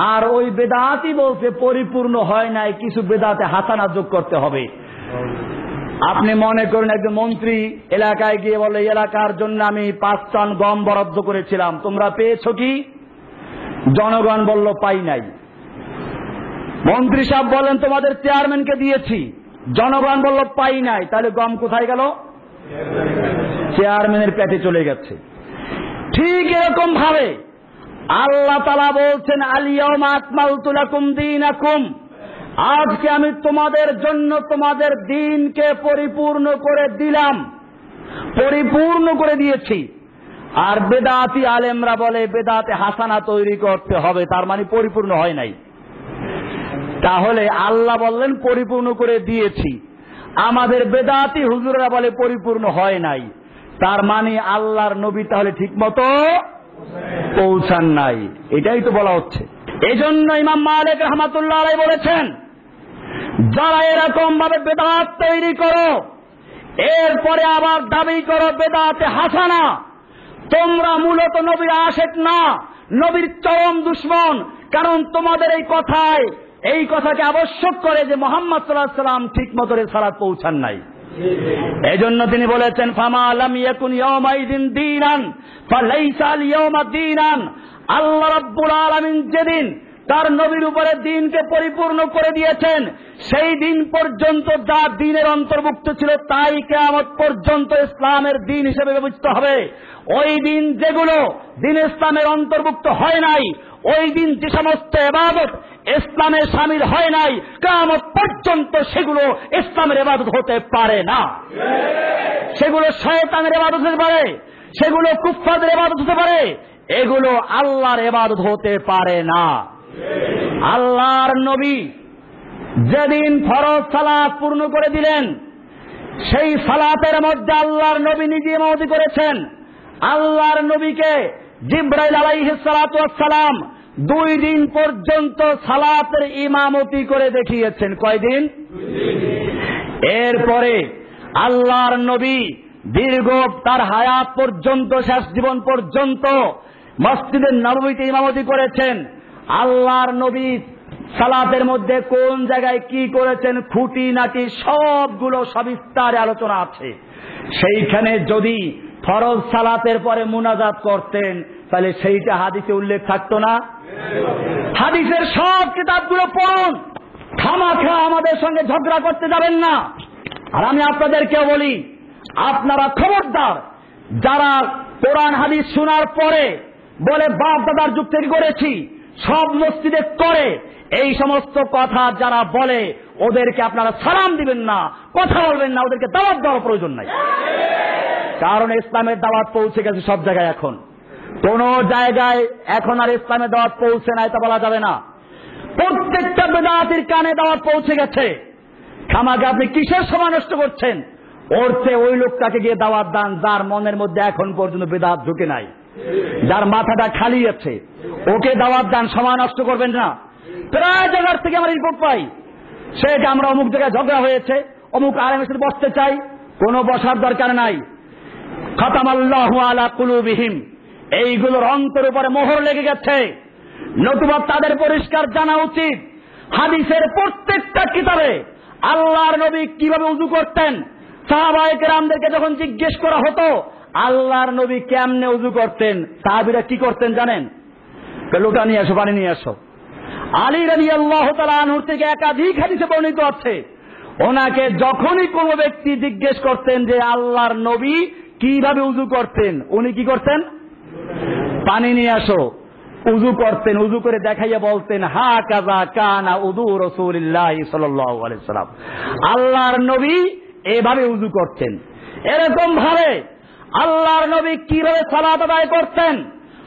আর ওই বেদাতি বলছে, পরিপূর্ণ হয় নাই, কিছু বেদাতে হাসানা যোগ করতে হবে। আপনি মনে করেন, একজন মন্ত্রী এলাকায় গিয়ে বলে এলাকার জন্য আমি পাঁচ টন গম বরাদ্দ করেছিলাম। তোমরা পেয়েছ কি? জনগণ বলল, পাই নাই। মন্ত্রী সাহেব বলেন, তোমাদের চেয়ারম্যানকে দিয়েছি। জনগণ বলল, পাই নাই। তাহলে গম কোথায় গেল? চেয়ারম্যানের পেটে চলে গেছে। ঠিক এরকম ভাবে আল্লাহ তালা বলছেন আলিয়ম আকমাল তুলাকুম দিন আকুম আজকে আমি তোমাদের জন্য তোমাদের দিনকে পরিপূর্ণ করে দিলাম। পরিপূর্ণ করে দিয়েছি। আর বেদাতি আলেমরা বলে, বেদাতে হাসানা তৈরি করতে হবে। তার মানে পরিপূর্ণ হয় নাই। তাহলে আল্লাহ বললেন, পরিপূর্ণ করে দিয়েছি। আমাদের বেদাতি হুজুররা বলে, পরিপূর্ণ হয় নাই। তার মানে আল্লাহর নবী তাহলে ঠিক মতো পৌঁছান নাই। এটাই তো বলা হচ্ছে। এই জন্য ইমাম মালিক রহমাতুল্লাহ আলাই বলেছেন, যারা এরকম ভাবে বেদাত তৈরি করো, এরপরে আবার দাবি করো বেদাতে হাসানা, তোমরা মূলত নবীর আশেক না, নবীর চরম দুশ্মন, কারণ তোমাদের এই কথায়, এই কথাকে আবশ্যক করে যে মোহাম্মদ সাল্লাহ সাল্লাম ঠিক মতো সালাদ পৌঁছান নাই। এই জন্য তিনি বলেছেন, ফামা আলাম ইয়াকুন ইয়াউমাইদিন দীনান, ফালাইসা ইয়াউমা দীনান। আল্লাহ রাব্বুল আলামিন যেদিন তার নবীর উপরে দিনকে পরিপূর্ণ করে দিয়েছেন, সেই দিন পর্যন্ত যা দিনের অন্তর্ভুক্ত ছিল তাই কেয়ামত পর্যন্ত ইসলামের দিন হিসেবে বিবেচিত হবে। ওই দিন যেগুলো দিন ইসলামের অন্তর্ভুক্ত হয় নাই, ওই দিন যে সমস্ত এবাদত ইসলামের সামিল হয় নাই, কেয়ামত পর্যন্ত সেগুলো ইসলামের এবাদত হতে পারে না। সেগুলো শয়তানের এবাদত হতে পারে, সেগুলো কুফফাদের এবাদত হতে পারে, এগুলো আল্লাহর এবাদত হতে পারে না। আল্লাহর নবী যেদিন ফরজ সালাত পূর্ণ করে দিলেন, সেই সালাতের মধ্যে আল্লাহর নবী নিজে ইমামতি করেছেন। আল্লাহর নবীকে জিব্রাইল আলাইহিসালাম দুই দিন পর্যন্ত সালাতের ইমামতি করে দেখিয়েছেন। কয়দিন? এরপরে আল্লাহর নবী দীর্ঘ তার হায়াত পর্যন্ত, শেষ জীবন পর্যন্ত মসজিদের নবমীতে ইমামতি করেছেন। আল্লাহর নবী সালাতের মধ্যে কোন জায়গায় কি করেছেন, খুঁটি, নাটি, সবগুলো সবিস্তারে আলোচনা আছে। সেইখানে যদি ফরজ সালাতের পরে মুনাজাত করতেন, তাহলে সেইটা হাদিসে উল্লেখ থাকতো না। হাদিসের সব কিতাবগুলো পড়ুন। খামাখা আমাদের সঙ্গে ঝগড়া করতে যাবেন না। আর আমি আপনাদেরকে বলি, আপনারা খবরদার, যারা কোরআন হাদিস শোনার পরে বলে, বাপ দাদার যুগ থেকে করেছি, সব মসজিদে করে। এই সমস্ত কথা যারা বলে, ওদেরকে আপনারা সালাম দিবেন না, কথা বলবেন না, ওদেরকে দাওয়াত দেওয়ার প্রয়োজন নাই। কারণ ইসলামের দাওয়াত পৌঁছে গেছে সব জায়গায় এখন। কোন জায়গায় এখন আর ইসলামের দাওয়াত পৌঁছে নাই তা বলা যাবে না। প্রত্যেকটা বেদাতির কানে দাওয়াত পৌঁছে গেছে। খামাকে আপনি কিসের সময় নষ্ট করছেন? চেয়ে ওই লোকটাকে গিয়ে দাওয়াত দান, যার মনের মধ্যে এখন পর্যন্ত বেদাত ঢুকে নাই। যার মাথাটা খালি আছে, ওকে দাওয়াত দান সময় নষ্ট করবেন না। প্রায় জায়গার থেকে আমরা রিপোর্ট পাই। সেটা আমরা অমুক জায়গায় ঝগড়া হয়েছে, অমুক আরামের বসতে চাই, কোনো বসার দরকার নাই। খতাম আল্লাহ আলা কুলুবিহিম। এইগুলোর অন্তর উপরে মোহর লেগে গেছে। নতুবা তাদের পরিষ্কার জানা উচিত। হাদিসের প্রত্যেকটা কিতাবে আল্লাহর নবী কীভাবে উজু করতেন। সাহাবাহিক রামদেরকে যখন জিজ্ঞেস করা হতো, আল্লাহর নবী কেমনে উজু করতেন, সাহাবিরা কি করতেন জানেন? লোটা নিয়ে আসো, পানি নিয়ে আসো। আলী রাজি আল্লাহ আনহুর থেকে একাধিক হাদিসে বর্ণিত আছে। ওনাকে যখনই কোন ব্যক্তি জিজ্ঞেস করতেন যে আল্লাহর নবী কীভাবে উজু করতেন, উনি কি করতেন? পানি নিয়ে আসো। উজু করতেন উজু করে দেখাইয়া বলতেন, হা কাজা কানা উদু রসুল্লাহ সাল্লাম। আল্লাহর নবী এভাবে উজু করতেন। এরকম ভাবে আল্লাহর নবী কীভাবে সালাত আদায় করতেন?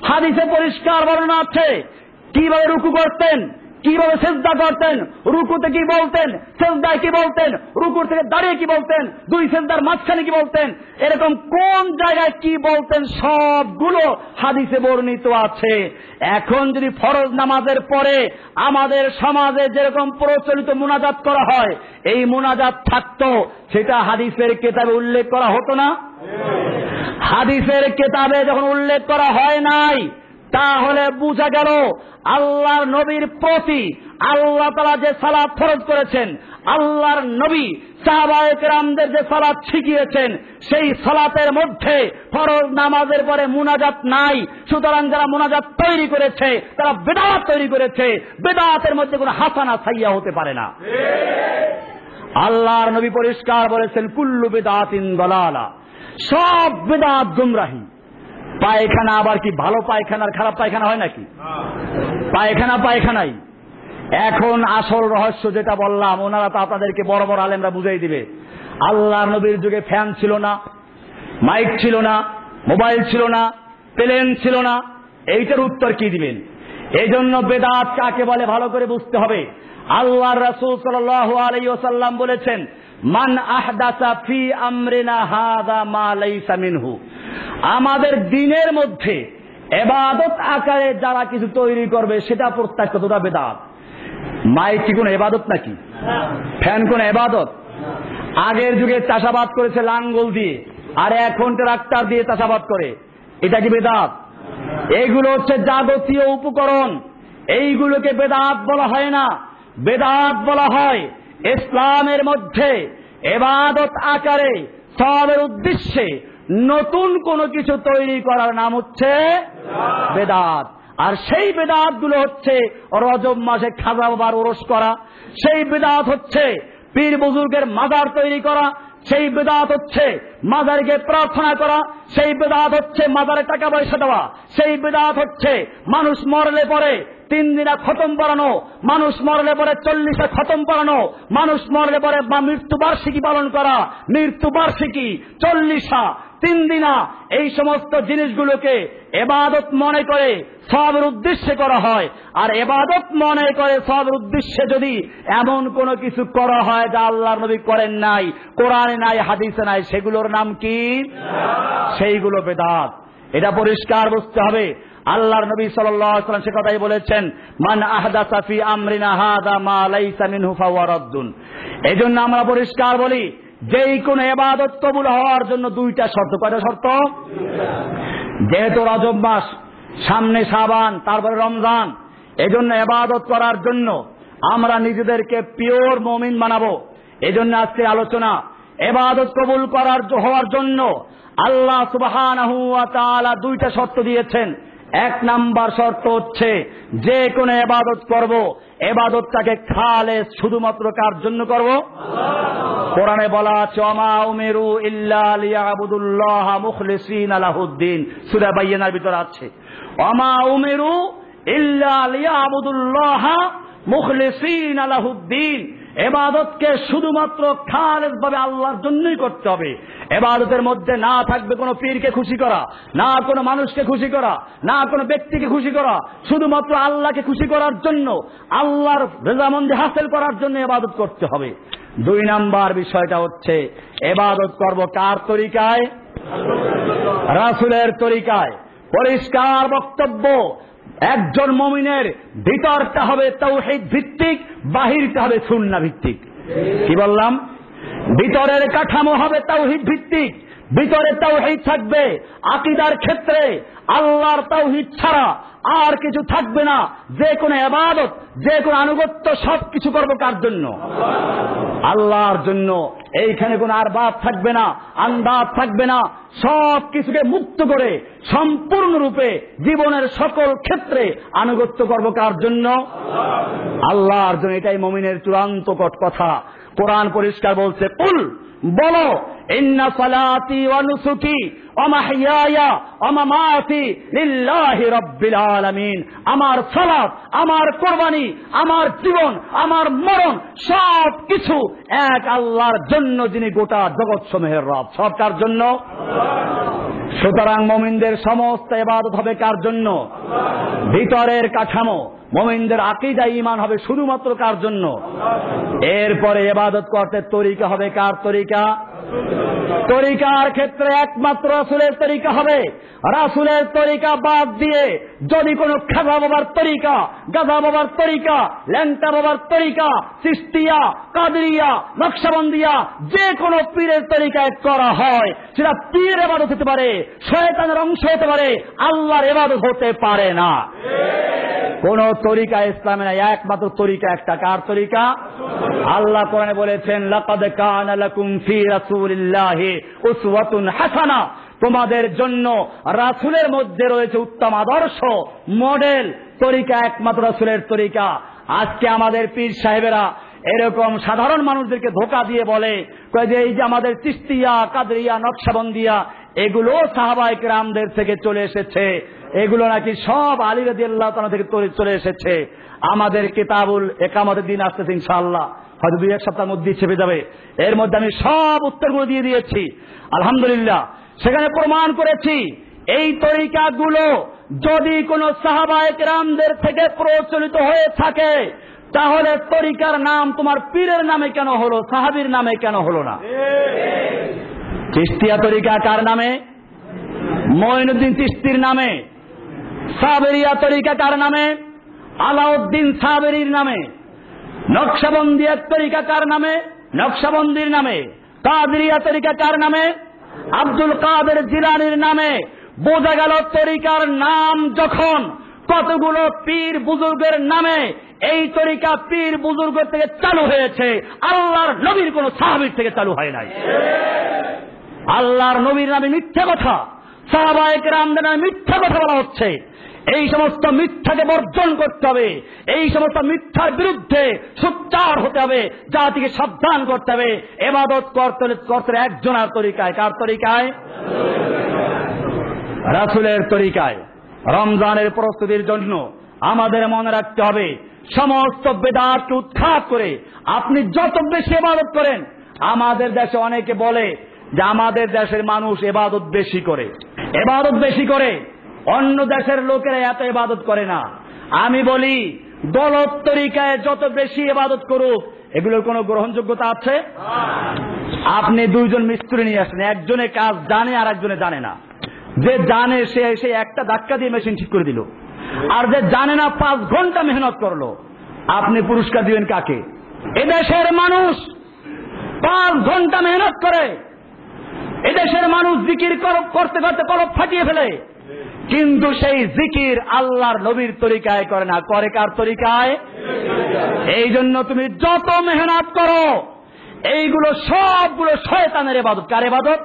হাদিসে পরিষ্কার বর্ণনা আছে। কীভাবে রুকু করতেন? কীভাবে সেজদা করতেন? রুকুতে কি বলতেন? সেজদায় কি বলতেন? রুকুর থেকে দাঁড়িয়ে কি বলতেন? দুই সেজদার মাঝখানে কি বলতেন? এরকম কোন জায়গায় কি বলতেন? সবগুলো হাদিসে বর্ণিত আছে। এখন যদি ফরজ নামাজের পরে আমাদের সমাজে যেরকম প্রচলিত মোনাজাত করা হয়, এই মোনাজাত থাকতো, সেটা হাদিসের কেতাবে উল্লেখ করা হতো না? হাদিসের কেতাবে যখন উল্লেখ করা হয় নাই তাহলে বুঝা গেল আল্লাহর নবীর প্রতি আল্লাহ তালা যে সালাদ ফরজ করেছেন, আল্লাহর নবী সাহাবায়করামদের যে সালাদ শিখিয়েছেন, সেই সালাতের মধ্যে ফরজ নামাজের পরে মুনাজাত নাই। সুতরাং যারা মুনাজাত তৈরি করেছে, তারা বেদাত তৈরি করেছে। বেদাতের মধ্যে কোনো হাসানা ছাইয়া হতে পারে না। আল্লাহর নবী পরিষ্কার বলেছেন, কুল্লু বেদাতিন দলালা। সব বেদাত গুমরাহী। পায়খানা আবার কি ভালো পায়খানার খারাপ পায়খানা হয় নাকি? পায়খানা পায়খানাই। এখন আসল রহস্য যেটা বললাম ওনারা তো আপনাদেরকে বড় বড় আলেমরা বুঝাই দিবে। আল্লাহ নবীর যুগে ফ্যান ছিল না মাইক ছিল না মোবাইল ছিল না প্লেন ছিল না। এইটার উত্তর কি দিবেন? এই জন্য বেদাত কাকে বলে ভালো করে বুঝতে হবে? আল্লাহ রসুল সাল আলাই ওসাল্লাম বলেছেন মান আহদাসা ফি আমরিনা হাদা মা লাইসা আমাদের দিনের মধ্যে এবাদত আকারে যারা কিছু তৈরি করবে, সেটা প্রত্যাখ্য তোটা বেদাত? মাইক কি কোন এবাদত নাকি? ফ্যান কোন এবাদত? আগের যুগে চাষাবাদ করেছে লাঙ্গল দিয়ে, আর এখন ট্রাক্টার দিয়ে চাষাবাদ করে। এটা কি বেদাত? এইগুলো হচ্ছে যাবতীয় উপকরণ। এইগুলোকে বেদাত বলা হয় না। বেদাত বলা হয় ইসলামের মধ্যে এবাদত আকারে, সবের উদ্দেশ্যে নতুন কোনো কিছু তৈরি করার নাম হচ্ছে বেদাত। আর সেই বেদাতগুলো হচ্ছে রজব মাসে খাজা বাবার ওরস করা, সেই বেদাত হচ্ছে পীর বুজুর্গের মাজার তৈরি করা, সেই বেদাত হচ্ছে মাজারকে প্রার্থনা করা, সেই বেদাত হচ্ছে মাজারে টাকা পয়সা দেওয়া, সেই বেদাত হচ্ছে মানুষ মরলে পরে তিন দিনা খতম পড়ানো মানুষ মরলে পরে চল্লিশে খতম পড়ানো মানুষ মরলে পরে বা মৃত্যুবার্ষিকী পালন করা মৃত্যুবার্ষিকী চল্লিশা তিন দিনা এই সমস্ত জিনিসগুলোকে এবাদত মনে করে সবের উদ্দেশ্যে করা হয়। আর এবাদত মনে করে সবের উদ্দেশ্যে যদি এমন কোন কিছু করা হয় যা আল্লাহ নবী করেন নাই কোরআনে নাই হাদিসে নাই সেগুলোর নাম কি? সেইগুলো বেদাত। এটা পরিষ্কার বুঝতে হবে। আল্লাহর নবী সাল্লাম সে কথাই বলেছেন, মান আহদা সাফি এই জন্য আমরা পরিষ্কার বলি, যেই কোন এবাদত কবুল হওয়ার জন্য দুইটা শর্ত। কয়টা শর্ত? যেহেতু রজব মাস, সামনে সাবান তারপরে রমজান, এজন্য এবাদত করার জন্য আমরা নিজেদেরকে পিওর মমিন বানাবো। এজন্য আজকে আলোচনা, এবাদত কবুল করার হওয়ার জন্য আল্লাহ সুবাহান দুইটা শর্ত দিয়েছেন। এক নাম্বার শর্ত হচ্ছে, যে কোনো এবাদত করব, এবাদতটাকে খালে শুধুমাত্র কার জন্য করব? কোরআনে বলা আছে অমা উমেরু ইল্লাহ মুখলিসিন আলাহুদ্দিন সুরা বাইয়ানার ভিতর আছে অমা উমেরু ইল্লাহ মুখলিসিন আলাহুদ্দিন এবাদতকে শুধুমাত্র খালেজ ভাবে আল্লাহর জন্যই করতে হবে। এবাদতের মধ্যে না থাকবে কোনো পীরকে খুশি করা, না কোনো মানুষকে খুশি করা, না কোনো ব্যক্তিকে খুশি করা। শুধুমাত্র আল্লাহকে খুশি করার জন্য, আল্লাহর রেজামন্দি হাসিল করার জন্য এবাদত করতে হবে। দুই নাম্বার বিষয়টা হচ্ছে, এবাদত করব কার তরিকায়? রাসুলের তরিকায়। পরিষ্কার বক্তব্য একজন মমিনের ভিতরটা হবে তৌহিদ ভিত্তিক, বাহিরটা হবে সুন্না ভিত্তিক। কি বললাম? ভিতরের কাঠামো হবে তৌহিদ ভিত্তিক ভিতরে তৌহিদ থাকবে, আকিদার ক্ষেত্রে আল্লাহর তৌহিদ ছাড়া আর কিছু থাকবে না। যে কোনো এবাদত যে কোনো আনুগত্য সব কিছু করব কার জন্য? আল্লাহর জন্য। এইখানে কোনো আর বাদ থাকবে না, আন্দাজ থাকবে না। সব কিছুকে মুক্ত করে সম্পূর্ণরূপে জীবনের সকল ক্ষেত্রে আনুগত্য করব কার জন্য? আল্লাহর জন্য এটাই মমিনের চূড়ান্ত কথা। কোরআন পরিষ্কার বলছে, কুল, বলো, ইন্না সালাতি ওয়া নুসুকি ওয়া মাহইয়ায়া ওয়া মামাতি লিল্লাহি রাব্বিল আলামিন। আমার সালাত, আমার কোরবানি, আমার জীবন, আমার মরণ, সব কিছু এক আল্লাহর জন্য যিনি গোটা জগৎ সমূহের রব। সব কার জন্য? সুতরাং মমিনদের সমস্ত এবাদত হবে কার জন্য? ভিতরের কাঠামো। মমিনদের আকিদা ইমান হবে শুধুমাত্র কার জন্য? এরপরে এবাদত করতে তরিকা হবে কার তরিকা? তরিকার ক্ষেত্রে একমাত্র রাসুলের তরিকা হবে। রাসুলের তরিকা বাদ দিয়ে যদি কোন খাজা বাবার তরিকা, গাজা বাবার তরিকা, ল্যাংটা বাবার তরিকা, সিস্তিয়া, কাদরিয়া, নকশাবন্দিয়া, যে কোনো পীরের তরিকায় করা হয়, সেটা পীর এবাদত হতে পারে, শয়তানের অংশ হতে পারে, আল্লাহর এবাদত হতে পারে না। কোন তরিকা ইসলামে নাই, একমাত্র তরিকা একটা। কার তরিকা? আল্লাহ কোরআনে বলেছেন, লাকাদ কানা লাকুম ফি হাসানা। তোমাদের জন্য রাসূলের মধ্যে রয়েছে উত্তম আদর্শ, মডেল, তরিকা একমাত্র রাসূলের তরিকা। আজকে আমাদের পীর সাহেবেরা এরকম সাধারণ মানুষদেরকে ধোকা দিয়ে বলে যে এই যে আমাদের চিস্তিয়া কাদরিয়া, নকশাবন্দিয়া, এগুলো সাহাবাইক রামদের থেকে চলে এসেছে। এগুলো নাকি সব আলী রাজি আল্লাহ থেকে চলে এসেছে। আমাদের কিতাবুল একামতের দিন আসতেছে ইনশাআল্লাহ। হয়তো দুই এক সপ্তাহের মধ্যে ছেপে যাবে। এর মধ্যে আমি সব উত্তরগুলো দিয়ে দিয়েছি। আলহামদুলিল্লাহ, সেখানে প্রমাণ করেছি। এই তরিকাগুলো যদি কোন সাহাবায়ক রামদের থেকে প্রচলিত হয়ে থাকে, তাহলে তরিকার নাম তোমার পীরের নামে কেন হলো, সাহাবির নামে কেন হলো না? চিস্তিয়া তরিকা কার নামে? মঈনুদ্দিন চিস্তির নামে। সাবেরিয়া তরিকা কার নামে? আলাউদ্দিন সাবেরির নামে। নকশাবন্দিয়া তরিকা কার নামে? নকশাবন্দির নামে। কাদরিয়া তরিকা কার নামে? আব্দুল কাদের জিলানির নামে। বোঝা গেল তরিকার নাম যখন কতগুলো পীর বুজুর্গের নামে এই তরিকা পীর বুজুর্গ থেকে চালু হয়েছে, আল্লাহর নবীর কোন সাহাবির থেকে চালু হয় নাই। আল্লাহর নবীর নামে মিথ্যা কথা সাহাবায়ক রামদের নামে মিথ্যা কথা বলা হচ্ছে। এই সমস্ত মিথ্যাকে বর্জন করতে হবে। এই সমস্ত মিথ্যার বিরুদ্ধে সোচ্চার হতে হবে। জাতিকে সাবধান করতে হবে। এবাদত করতে একজনের তরিকায়। কার তরিকায়? রাসুলের তরিকায়। রমজানের প্রস্তুতির জন্য আমাদের মনে রাখতে হবে, সমস্ত বেদাতকে উৎখাত করে আপনি যত বেশি এবাদত করেন, আমাদের দেশে অনেকে বলে যে আমাদের দেশের মানুষ এবাদত বেশি করে। এবাদত বেশি করে অন্য দেশের লোকেরা এত এবাদত করে না। আমি বলি গলত তরিকায় যত বেশি এবাদত করুক, এগুলোর কোনো গ্রহণযোগ্যতা আছে? আপনি দুইজন মিস্ত্রি নিয়ে আসেন, একজনে কাজ জানে আর একজনে জানে না। যে জানে, সে এসে একটা ধাক্কা দিয়ে মেশিন ঠিক করে দিল। আর যে জানে না, পাঁচ ঘণ্টা মেহনত করল। আপনি পুরস্কার দিবেন কাকে? এদেশের মানুষ পাঁচ ঘণ্টা মেহনত করে। এদেশের মানুষ জিকির কর- করতে করতে কলপ ফাটিয়ে ফেলে। কিন্তু সেই জিকির আল্লাহর নবীর তরিকায় করে না। করে কার তরিকায়? এই জন্য তুমি যত মেহনত করো, এইগুলো সবগুলো শয়তানের এবাদত। কার এবাদত?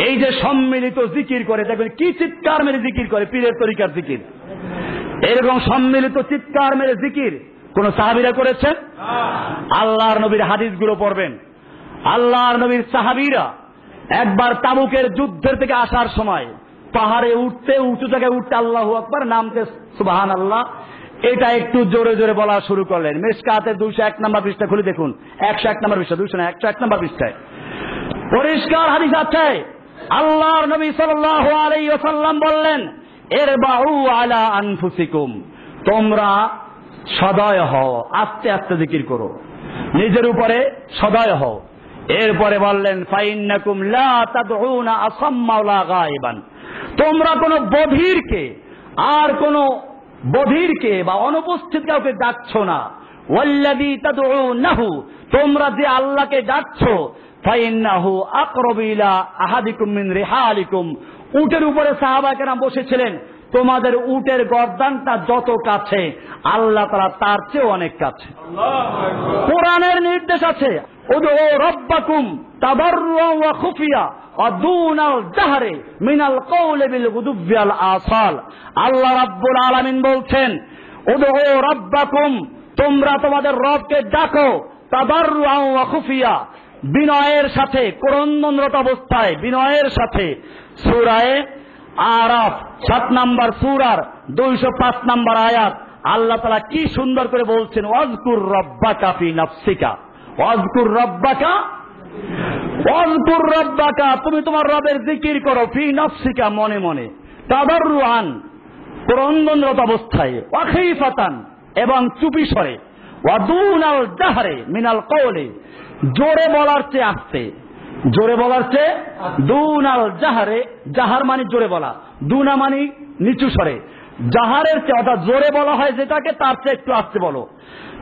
এই যে সম্মিলিত জিকির করে, দেখবেন কি চিৎকার মেরে জিকির করে, পীরের তরিকার জিকির। এরকম সম্মিলিত চিৎকার মেরে জিকির কোন সাহাবিরা করেছেন? আল্লাহর নবীর হাদিস হাদিসগুলো পড়বেন। আল্লাহর নবীর সাহাবিরা একবার তাবুকের যুদ্ধের থেকে আসার সময় পাহাড়ে উঠতে, উঁচু জায়গায় উঠতে আল্লাহ আকবার নামতে সুবাহান আল্লাহ এটা একটু জোরে জোরে বলা শুরু করলেন। মেসকাতে দুইশো এক নম্বর পৃষ্ঠা খুলে দেখুন। একশো এক নম্বর পৃষ্ঠা, দুইশো না, একশো এক নম্বর পৃষ্ঠায়। পরিষ্কার হাদিস আছে। আল্লাহর নবী সাল্লাল্লাহু আলাইহি ওয়াসাল্লাম বললেন এর বাহু আলা আনফুসিকুম। তোমরা সদয় হও, আস্তে আস্তে জিকির করো। নিজের উপরে সদয় হও। এরপরে বললেন, ফাইন্নাকুম লা তাদউনা আসাম্মা ওয়ালা গায়বান। তোমরা কোন বধিরকে আর কোন বধিরকে বা অনুপস্থিত কাউকে ডাকছো না। ওয়াল্লাযী তাদউনাহু তোমরা যে আল্লাহকে ডাকছো ফাইন্নাহু আকরাবু ইলা আহাদিকুম মিন রিহালিকুম। উটের উপরে সাহাবাকেরা বসেছিলেন। তোমাদের উটের গর্দানটা যত কাছে আল্লাহ তারা তার চেয়ে অনেক কাছে। কোরআনের নির্দেশ আছে। তাবাররুআ ওয়া খুফিয়া অদুনাল জাহরে মিনাল কওলি বিল গুদুবিয়াল আসাল। আল্লাহ রাব্বুল আলামিন বলছেন উদু রব্বাকুম, তোমরা তোমাদের রবকে ডাকো তাবাররুআ ওয়া খুফিয়া। বিনয়ের সাথে, করন্দনরত অবস্থায় বিনয়ের সাথে। সুরায় আরাফ, সাত নাম্বার সুরার দুইশো পাঁচ নাম্বার আয়াত। আল্লাহ তালা কি সুন্দর করে বলছেন, ওয়াজকুর রব্বা ফি নাফসিকা। ওয়াজকুর রব্বাকা অজকুর রব্বাকা, তুমি তোমার রবের জিকির করো ফি নফসিকা মনে মনে তাদর রুহান ক্রন্দনরত অবস্থায় অখিফাতান এবং চুপি সরে জাহারে মিনাল কওলে, জোরে বলার চেয়ে আসতে, জোরে বলার চেয়ে, দুনাল জাহারে, জাহার মানে জোরে বলা, দুনা মানে নিচু স্বরে জাহারের চেয়ে অর্থাৎ জোরে বলা হয় যেটাকে তার চেয়ে একটু আসতে বলো।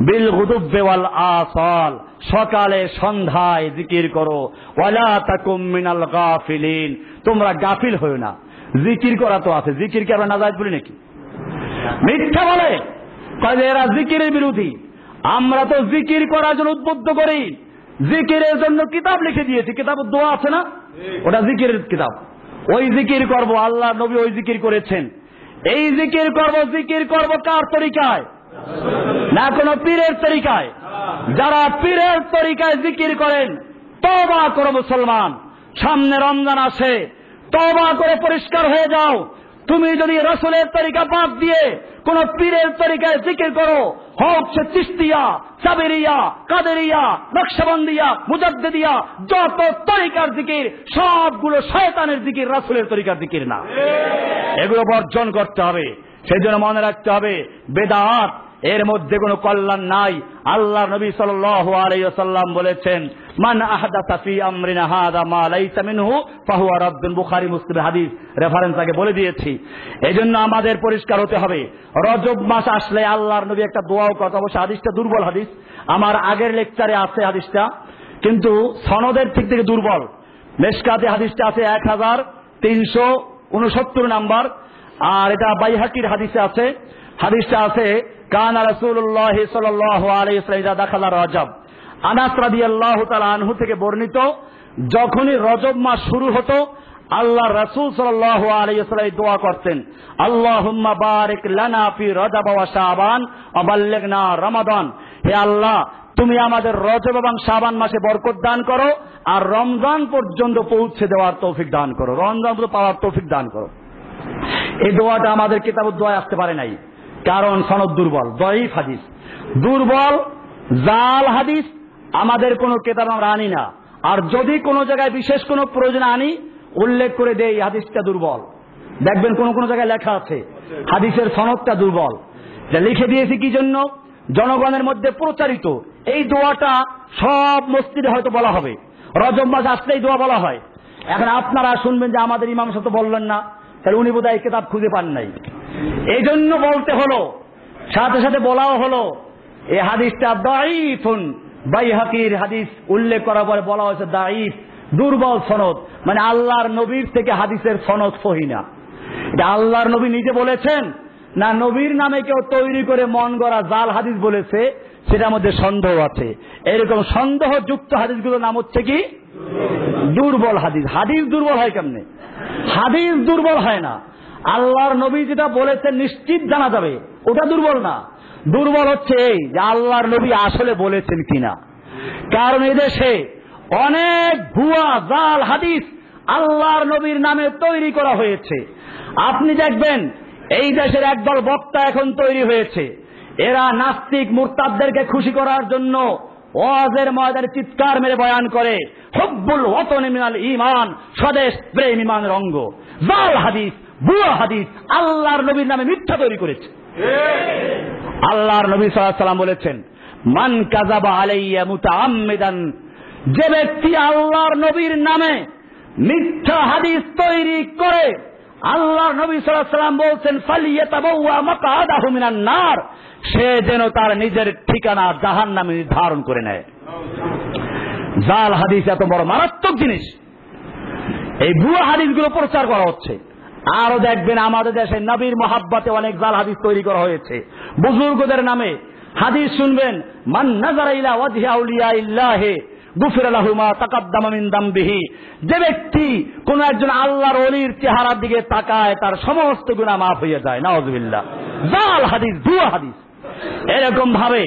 বিল গুদুব্বে আসল সকালে সন্ধ্যায় জিকির করো। ওয়ালা তাকুম মিনাল গাফিলিন তোমরা গাফিল হও না। জিকির করা তো আছে জিকির কি আমরা নাজায়জ বলি নাকি? মিথ্যা বলে। কয় এরা জিকিরের বিরোধী। আমরা তো জিকির করার জন্য উদ্বুদ্ধ করি। জিকিরের জন্য কিতাব লিখে দিয়েছি। কিতাব দোয়া আছে না? ওটা জিকিরের কিতাব। ওই জিকির করব আল্লাহ নবী ওই জিকির করেছেন। এই জিকির করব জিকির করব কার তরিকায়? না কোন পীরের তরিকায়? যারা পীরের তরিকায় জিকির করেন তবা করো মুসলমান। সামনে রমজান আসে তবা করে পরিষ্কার হয়ে যাও। তুমি যদি রসুলের তরিকা বাদ দিয়ে কোন পীরের তরিকায় জিকির করো হোক সে চিস্তিয়া চাবেরিয়া কাদেরিয়া নকশাবন্দিয়া মুজাদ্দিয়া যত তরিকার জিকির সবগুলো শয়তানের জিকির রাসুলের তরিকার জিকির না। এগুলো বর্জন করতে হবে সেই জন্য মনে রাখতে হবে বেদাত এর মধ্যে কোনো কল্যাণ নাই। আল্লাহ নবী সাল্লাল্লাহু আলাইহি ওয়াসাল্লাম বলেছেন, মান আহদাসা ফি আমরিনা মা ফাহুয়া মুসলিম হাদিস রেফারেন্স আগে বলে দিয়েছি। এজন্য আমাদের পরিষ্কার হতে হবে। রজব মাস আসলে আল্লাহর নবী একটা দোয়াও কথা অবশ্য হাদিসটা দুর্বল হাদিস। আমার আগের লেকচারে আছে হাদিসটা, কিন্তু সনদের ঠিক থেকে দুর্বল। মেশকাতে হাদিসটা আছে এক হাজার তিনশো উনসত্তর নাম্বার। আর এটা বাইহাকির হাদিসে আছে। হাদিসটা আছে কান রাসূলুল্লাহ সাল্লাল্লাহু আলাইহি ওয়াসাল্লাম দাখালা রজব। আনাস রাদিয়াল্লাহু তাআলা আনহু থেকে বর্ণিত, যখনই রজব মাস শুরু হতো আল্লাহ রাসূল সাল্লাল্লাহু আলাইহি ওয়াসাল্লাম দোয়া করতেন, আল্লাহুম্মা বারিক লানা ফি রজব ওয়া শাবান ওয়া বাল্লিগনা রমাদান। হে আল্লাহ, তুমি আমাদের রজব এবং শাবান মাসে বরকত দান করো, আর রমজান পর্যন্ত পৌঁছে দেওয়ার তৌফিক দান করো। রমজান পাওয়ার তৌফিক দান করো। এই দোয়াটা আমাদের কিতাব দোয়া আসতে পারে নাই। কারণ সনদ দুর্বল, দয়ীফ হাদিস। দুর্বল, জাল হাদিস, আমাদের কোনো কেতাব আমরা আনি না। আর যদি কোনো জায়গায় বিশেষ কোনো প্রয়োজন আনি, উল্লেখ করে দেই হাদিসটা দুর্বল। দেখবেন কোন কোন জায়গায় লেখা আছে, হাদিসের সনদটা দুর্বল। লিখে দিয়েছি কি জন্য? জনগণের মধ্যে প্রচারিত, এই দোয়াটা সব মসজিদে হয়তো বলা হবে। রজব মাস আসলেই দোয়া বলা হয়। এখন আপনারা শুনবেন যে আমাদের ইমাম সাথে বললেন না তাহলে উনি বোধহয় কেতাব খুঁজে পান নাই। এই জন্য বলতে হলো, সাথে সাথে বলাও হলো এই হাদিসটা দাইফুন বাইহাকির হাদিস উল্লেখ করার পরে বলা হয়েছে দাইফ দুর্বল সনদ। মানে আল্লাহর নবীর থেকে হাদিসের সনদ সহিনা। এটা আল্লাহর নবী নিজে বলেছেন, না নবীর নামে কেউ তৈরি করে মন গড়া জাল হাদিস বলেছে, সেটার মধ্যে সন্দেহ আছে। এরকম সন্দেহযুক্ত হাদিসগুলোর নাম হচ্ছে কি? দুর্বল হাদিস। হাদিস দুর্বল হয় কেমনে? হাদিস দুর্বল হয় না। আল্লাহর নবী যেটা বলেছেন নিশ্চিত জানা যাবে। ওটা দুর্বল না। দুর্বল হচ্ছে এই যে আল্লাহর নবী আসলে বলেছেন কিনা। কারণ এদেশে অনেক ভুয়া, জাল হাদিস আল্লাহর নবীর নামে তৈরি করা হয়েছে। আপনি দেখবেন, এই দেশের একদল বক্তা এখন তৈরি হয়েছে। এরা নাস্তিক মুরতাদদেরকে খুশি করার জন্য ওয়াজের ময়দানে চিৎকার মেরে বয়ান করে, হব্বুল ওতন মিনাল ইমান স্বদেশ প্রেম ইমানের অঙ্গ। জাল হাদিস, বুয়া হাদিস, আল্লাহর নবীর নামে মিথ্যা তৈরি করেছে। আল্লাহর নবী সাল্লাম বলেছেন, মান কাজাবা আলাইয়া মুতাআম্মিদান যে ব্যক্তি আল্লাহর নবীর নামে মিথ্যা হাদিস তৈরি করে আল্লাহর নবী সাল্লাম বলছেন নার। সে যেন তার নিজের ঠিকানা জাহান নামে নির্ধারণ করে নেয়। জাল হাদিস এত বড় মারাত্মক জিনিস। এই ভুয়া হাদিসগুলো প্রচার করা হচ্ছে। আরও দেখবেন আমাদের দেশে নবীর মহাব্বাতে অনেক জাল হাদিস তৈরি করা হয়েছে। বুজুর্গদের নামে হাদিস শুনবেন, মান নাজারা ইলা ওয়াজহি আউলিয়া ইল্লাহি। যে ব্যক্তি কোন একজন আল্লাহর অলির চেহারার দিকে তাকায়, তার সমস্ত গুণা মাফ হয়ে যায়। নাউজুবিল্লাহ। জাল হাদিস ভুয়া হাদিস। এরকম ভাবে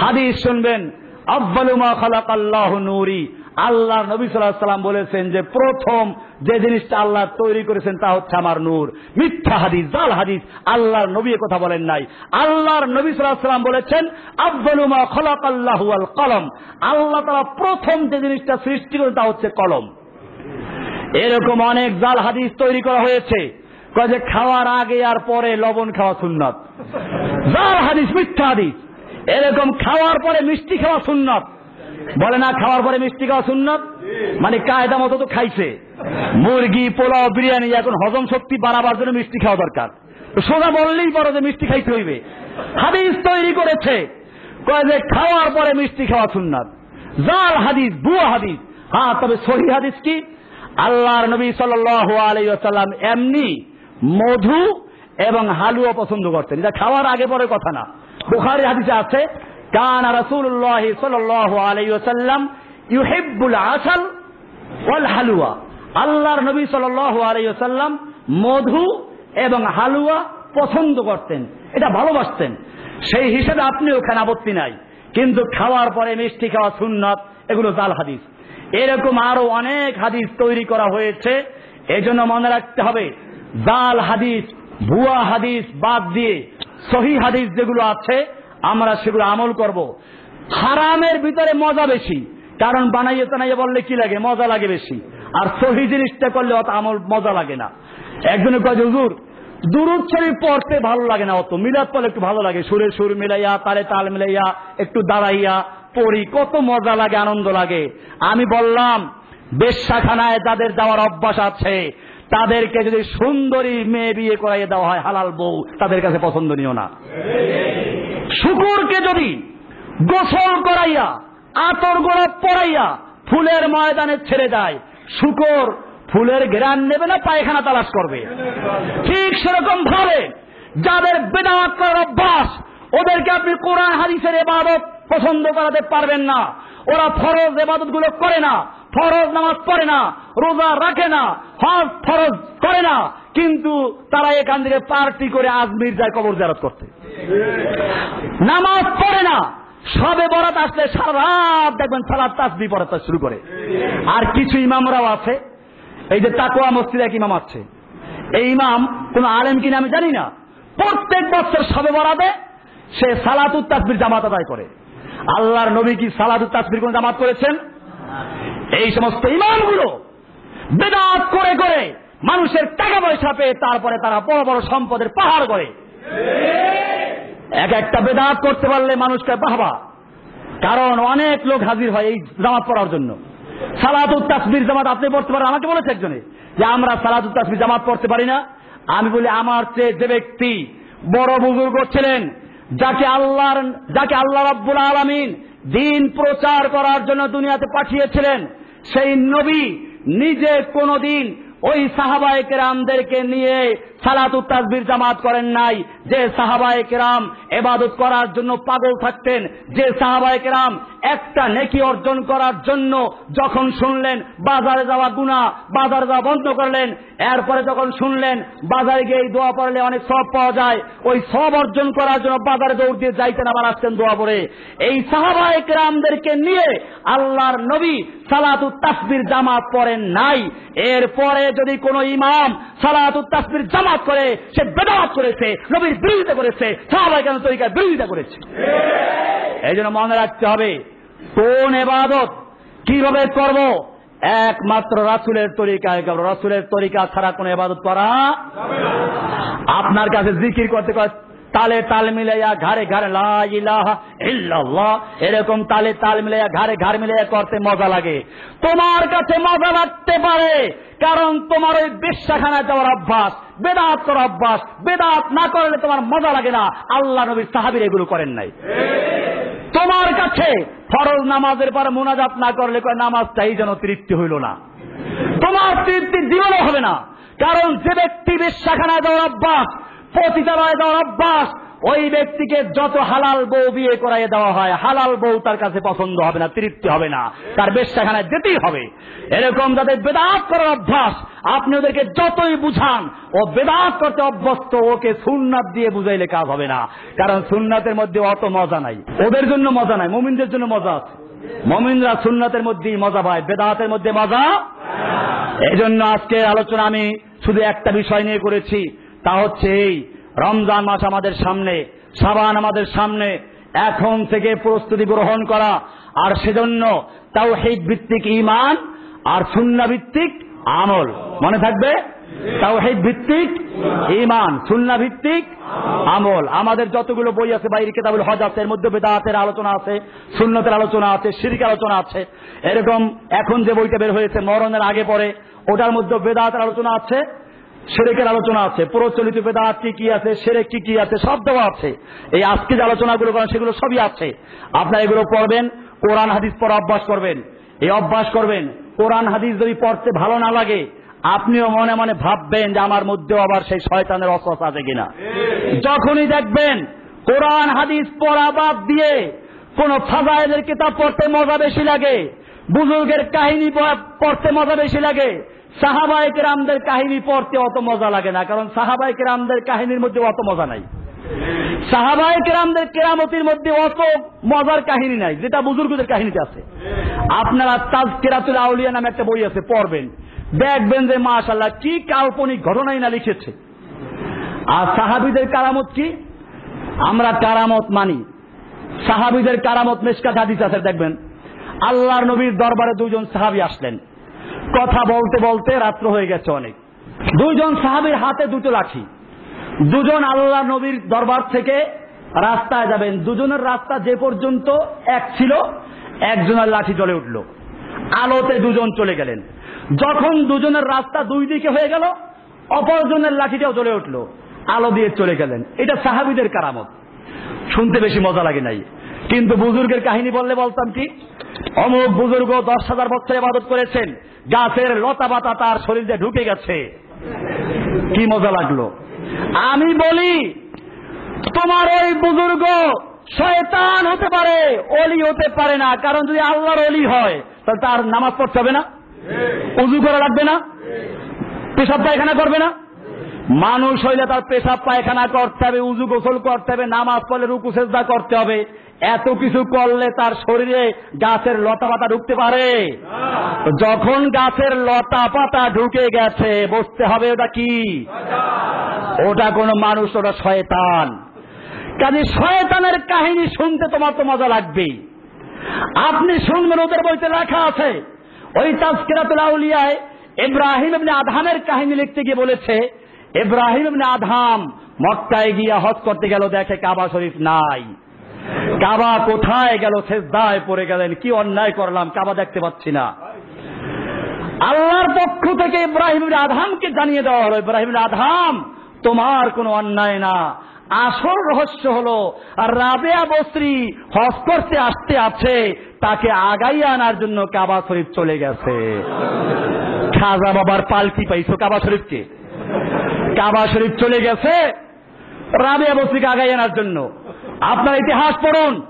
হাদিস শুনবেন আব্বালুমা খালাক আল্লাহ নুরি। আল্লাহ নবী সাল্লাহ সাল্লাম বলেছেন যে প্রথম যে জিনিসটা আল্লাহ তৈরি করেছেন তা হচ্ছে আমার নূর। মিথ্যা হাদিস, জাল হাদিস, আল্লাহর নবী কথা বলেন নাই। আল্লাহর নবী সাল্লাহ সাল্লাম বলেছেন আব্বালুমা খলাক আল্লাহু আল কলম। আল্লাহ তারা প্রথম যে জিনিসটা সৃষ্টি করেন তা হচ্ছে কলম। এরকম অনেক জাল হাদিস তৈরি করা হয়েছে। যে খাওয়ার আগে আর পরে লবণ খাওয়া সুন্নত। জাল হাদিস, মিথ্যা হাদিস। এরকম খাওয়ার পরে মিষ্টি খাওয়া সুন্নত। বলে না, খাওয়ার পরে মিষ্টি খাওয়া সুন্নত? মানে কায়দা মতো তো খাইছে। মুরগি, পোলাও, বিরিয়ানি, এখন হজম শক্তি বাড়াবার জন্য মিষ্টি খাওয়া দরকার। সোজা বললেই পরে যে মিষ্টি খাইতে হইবে। হাদিস তৈরি করেছে, কয় যে খাওয়ার পরে মিষ্টি খাওয়া সুন্নত। জাল হাদিস বুয়া হাদিস। হ্যাঁ তবে সহি হাদিস কি? আল্লাহর নবী সাল আলাইসাল্লাম এমনি মধু এবং হালুয়া পছন্দ করতেন। এটা খাওয়ার আগে পরে কথা না। বুখারি হাদিসে আছে কান রাসূলুল্লাহ সাল্লাল্লাহু আলাইহি ওয়াসাল্লাম ইউহিব্বুল আসাল ওয়াল হালুয়া। আল্লাহর নবী সাল্লাল্লাহু মধু এবং হালুয়া পছন্দ করতেন। এটা ভালোবাসতেন। সেই হিসেবে আপনি ওখানে আপত্তি নাই। কিন্তু খাওয়ার পরে মিষ্টি খাওয়া সুন্নত, এগুলো জাল হাদিস। এরকম আরও অনেক হাদিস তৈরি করা হয়েছে। এজন্য মনে রাখতে হবে, জাল হাদিস, ভুয়া হাদিস বাদ দিয়ে সহি হাদিস যেগুলো আছে আমরা সেগুলো আমল করব। হারামের ভিতরে মজা বেশি। কারণ বানাইয়ে টানাইয়ে বললে কি লাগে? মজা লাগে বেশি। আর সহি জিনিসটা করলে অত আমল মজা লাগে না। একজনে কয় হুজুর, দুরুদ শরীফ পড়তে ভালো লাগে না অত। মিলাদ পড়লে একটু ভালো লাগে। সুরে সুর মিলাইয়া, তালে তাল মিলাইয়া, একটু দাঁড়াইয়া পড়ি। কত মজা লাগে, আনন্দ লাগে। আমি বললাম, বেশ্যাখানায় যাদের যাওয়ার অভ্যাস আছে, তাদেরকে যদি সুন্দরী মেয়ে বিয়ে করাইয়ে দেওয়া হয়, হালাল বউ তাদের কাছে পছন্দনীয় না। শুকুরকে যদি গোসল করাইয়া, আতর গোড়া পড়াইয়া ফুলের ময়দানে ছেড়ে দেয়, শুকর ফুলের ঘেরান নেবে না, পায়খানা তালাশ করবে। ঠিক সেরকম ভাবে যাদের বেদাত করার অভ্যাস, ওদেরকে আপনি কোরআন, হাদিসের এবাদত পছন্দ করাতে পারবেন না। ওরা ফরজ এবাদতগুলো করে না, ফরজ নামাজ পড়ে না, রোজা রাখে না, হজ ফরজ করে না, কিন্তু তারা এখান থেকে পার্টি করে আজমির যায় কবর জারত করতে। নামাজ পড়ে না। সবে বরাত আসলে সারা রাত দেখবেন সালাদ তাসবি পড়াতে শুরু করে। আর কিছু ইমামরাও আছে। এই যে তাকুয়া মসজিদ এক ইমাম আছে। এই ইমাম কোন আলেম কিনা আমি জানি না। প্রত্যেক বছর সবে বরাতে সে সালাতুত তাসবির জামাত আদায় করে। আল্লাহর নবী কি সালাতুত তাসবির কোন জামাত করেছেন? এই সমস্ত ইমামগুলো বেদাত করে করে মানুষের টাকা পয়সা পেয়ে তারপরে তারা বড় বড় সম্পদের পাহাড় করে এক একটা বেদাত করতে পারলে মানুষকে বাহবা। কারণ অনেক লোক হাজির হয় এই জামাত পড়ার জন্য। সালাতুত তাসবির জামাত, আপনি পড়তে পারেন? আমাকে বলেছে একজনে যে, আমরা সালাতুত তাসবির জামাত পড়তে পারি না। আমি বলি, আমার চেয়ে যে ব্যক্তি বড় বুজুর্গ ছিলেন, যাকে আল্লাহর, যাকে আল্লাহ রাব্বুল আলামিন দিন প্রচার করার জন্য দুনিয়াতে পাঠিয়েছিলেন, সেই নবী নিজে কোনদিন ওই সাহাবায়ে কেরামদেরকে নিয়ে সালাতুত তাসবির জামাত করেন নাই। যে সাহাবায়ে কেরাম এবাদত করার জন্য পাগল থাকতেন, যে সাহাবায়ে কেরাম একটা নেকি অর্জন করার জন্য যখন শুনলেন বাজারে যাওয়া গুণা বাজারে যাওয়া বন্ধ করলেন, এরপরে যখন শুনলেন বাজারে গিয়ে দোয়া পড়লে অনেক সব পাওয়া যায়, ওই সব অর্জন করার জন্য বাজারে দৌড় দিয়ে যাইতেন আবার আসতেন দোয়া পড়ে। এই সাহাবায়ে কেরামদেরকে নিয়ে আল্লাহর নবী সালাতুত তাসবির জামাত পড়েন নাই। এরপরে যদি কোন ইমাম সালাতুত তাসবির জামাত করে, সে বেদাত করেছে, নবীর বিরোধিতা করেছে সাহাবাই কেন তরিকার বিরোধিতা করেছে। এই জন্য মনে রাখতে হবে, কোন এবাদত কীভাবে করব? একমাত্র রাসুলের করব। রাসুলের তরিকা ছাড়া কোন এবাদত করা আপনার কাছে জিকির করতে তালে তাল মিলাইয়া ঘাড়ে লা এরকম তালে তাল মিলাইয়া ঘাড়ে ঘাড় মিলাইয়া করতে মজা লাগে। তোমার কাছে মজা লাগতে পারে, কারণ তোমার ওই বিশ্বাখানায় যাওয়ার অভ্যাস, বেদাত করার অভ্যাস, বেদাত না করলে তোমার মজা লাগে না। আল্লাহ নবীর সাহাবির এগুলো করেন নাই। তোমার কাছে ফরজ নামাজের পর মোনাজাত না করলে নামাজটাই যেন তৃপ্তি হইল না। তোমার তৃপ্তি জীবনও হবে না। কারণ যে ব্যক্তি বিশ্বাখানায় যাওয়ার অভ্যাস পতিতালয়ে দেওয়ার অভ্যাস। ওই ব্যক্তিকে যত হালাল বউ বিয়ে করাইয়ে দেওয়া হয়, হালাল বউ তার কাছে পছন্দ হবে না, তৃপ্তি হবে না। তার বেশ্যাখানায় যেতেই হবে। এরকম যাদের বেদাত করার অভ্যাস, আপনি ওদেরকে যতই বুঝান, ও বেদাত করতে অভ্যস্ত, ওকে সুন্নাত দিয়ে বুঝাইলে কাজ হবে না। কারণ সুন্নাতের মধ্যে অত মজা নাই। ওদের জন্য মজা নাই, মুমিনদের জন্য মজা আছে। মমিনরা সুন্নতের মধ্যেই মজা পায়, বেদাতের মধ্যে মজা? এই জন্য আজকে আলোচনা আমি শুধু একটা বিষয় নিয়ে করেছি। তা হচ্ছে এই। রমজান মাস আমাদের সামনে সাবান আমাদের সামনে, এখন থেকে প্রস্তুতি গ্রহণ করা। আর সেজন্য তাও হেদ ভিত্তিক ইমান আর সুন্না ভিত্তিক আমল। মনে থাকবে? তাও ভিত্তিক ইমান সুন্না ভিত্তিক আমল। আমাদের যতগুলো বই আছে, বাইরে কেতাবুল হজ আছে, এর মধ্যে বেদাতের আলোচনা আছে, সুন্নতের আলোচনা আছে সিরিক আলোচনা আছে। এরকম এখন যে বইটা বের হয়েছে, মরণের আগে পরে, ওটার মধ্যে বেদাতের আলোচনা আছে। সেরেকের আলোচনা আছে, প্রচলিত বেদাত কি কি আছে, সেরেক কি কি আছে, সব দেওয়া আছে। এই আজকে যে আলোচনাগুলো করেন সেগুলো সবই আছে। আপনারা এগুলো পড়বেন, কোরআন হাদিস পড়া অভ্যাস করবেন। এই অভ্যাস করবেন, কোরআন হাদিস যদি পড়তে ভালো না লাগে, আপনিও মনে মনে ভাববেন যে আমার মধ্যেও আবার সেই শয়তানের অসস আছে কিনা। যখনই দেখবেন কোরআন হাদিস পড়া বাদ দিয়ে কোন ফাজাইলের কিতাব পড়তে মজা বেশি লাগে, বুজুর্গের কাহিনী পড়তে মজা বেশি লাগে সাহাবাই কেরামদের কাহিনী পড়তে অত মজা লাগে না, কারণ সাহাবাই কেরামদের কাহিনীর মধ্যে অত মজা নাই। সাহাবাই কেরামদের কেরামতির মধ্যে অত মজার কাহিনী নাই, যেটা বুজুর্গদের কাহিনীতে আছে। আপনারা তাজ কেরাতুল আউলিয়া নামে একটা বই আছে, পড়বেন। দেখবেন যে মাশাল্লাহ কি কাল্পনিক ঘটনাই না লিখেছে। আর সাহাবিদের কারামত কি? আমরা কারামত মানি। সাহাবিদের কারামত মেসকা হাদিস আছে, দেখবেন। আল্লাহর নবীর দরবারে দুজন সাহাবি আসলেন। কথা বলতে বলতে রাত্র হয়ে গেছে অনেক। দুইজন সাহাবির হাতে দুটো লাঠি। দুজন আল্লাহ নবীর দরবার থেকে রাস্তায় যাবেন। দুজনের রাস্তা যে পর্যন্ত এক ছিল, একজনের লাঠি চলে উঠল। আলোতে দুজন চলে গেলেন। যখন দুজনের রাস্তা দুই দিকে হয়ে গেল, অপরজনের লাঠিটাও চলে উঠল। আলো দিয়ে চলে গেলেন। এটা সাহাবিদের কারামত। শুনতে বেশি মজা লাগে নাই। কিন্তু বুজুর্গের কাহিনী বললে বলতাম কি, অমুক বুজুর্গ দশ হাজার বছর ইবাদত করেছেন গাছের লতা পাতা তার শরীরে ঢুকে গেছে। কি মজা লাগল। আমি বলি, তোমার ওই বুজুর্গ শয়তান হতে পারে, অলি হতে পারে না। কারণ যদি আল্লাহর অলি হয়, তাহলে তার নামাজ পড়তে হবে না। উজু করা লাগবে না। পেশাব পায়খানা করবে না। মানুষ হইলে তার পেশাব পায়খানা করতে হবে, উজু গোসল করতে হবে, নামাজ পড়লে রুকু সেজদা করতে হবে। এত কিছু করলে তার শরীরে গাছের লতা পাতা ঢুকতে পারে। যখন গাছের লতা পাতা ঢুকে গেছে বসতে হবে ওটা কি? ওটা কোন মানুষ ওটা শয়তান। কাজে শয়তানের কাহিনী শুনতে তোমার তো মজা লাগবে। আপনি শুনবেন ওদের বইতে লেখা আছে। ওই তাজকিরাতুল আউলিয়ায় ইব্রাহিম এমনি আধামের কাহিনী লিখতে গিয়ে বলেছে ইব্রাহিম এমনি আধাম মক্কায় গিয়া হজ করতে গেল দেখে কাবা শরীফ নাই। কাবা কোথায় গেল? দায় পড়ে গেলেন। কি অন্যায় করলাম? কাবা দেখতে পাচ্ছি না। আল্লাহর পক্ষ থেকে ইব্রাহিম আধামকে জানিয়ে দেওয়া হলো, ইব্রাহিম আধাম তোমার কোনো অন্যায় না। আসল রহস্য হলো, রাবেয়া বস্ত্রী হজ আসতে আছে, তাকে আগাই আনার জন্য কাবা শরীফ চলে গেছে। খাজা বাবার পালকি পাইছো কাবা শরীফকে? কাবা শরীফ চলে গেছে, রাবেয়া বস্ত্রীকে আগাই আনার জন্য। আপনার ইতিহাস পড়ুন।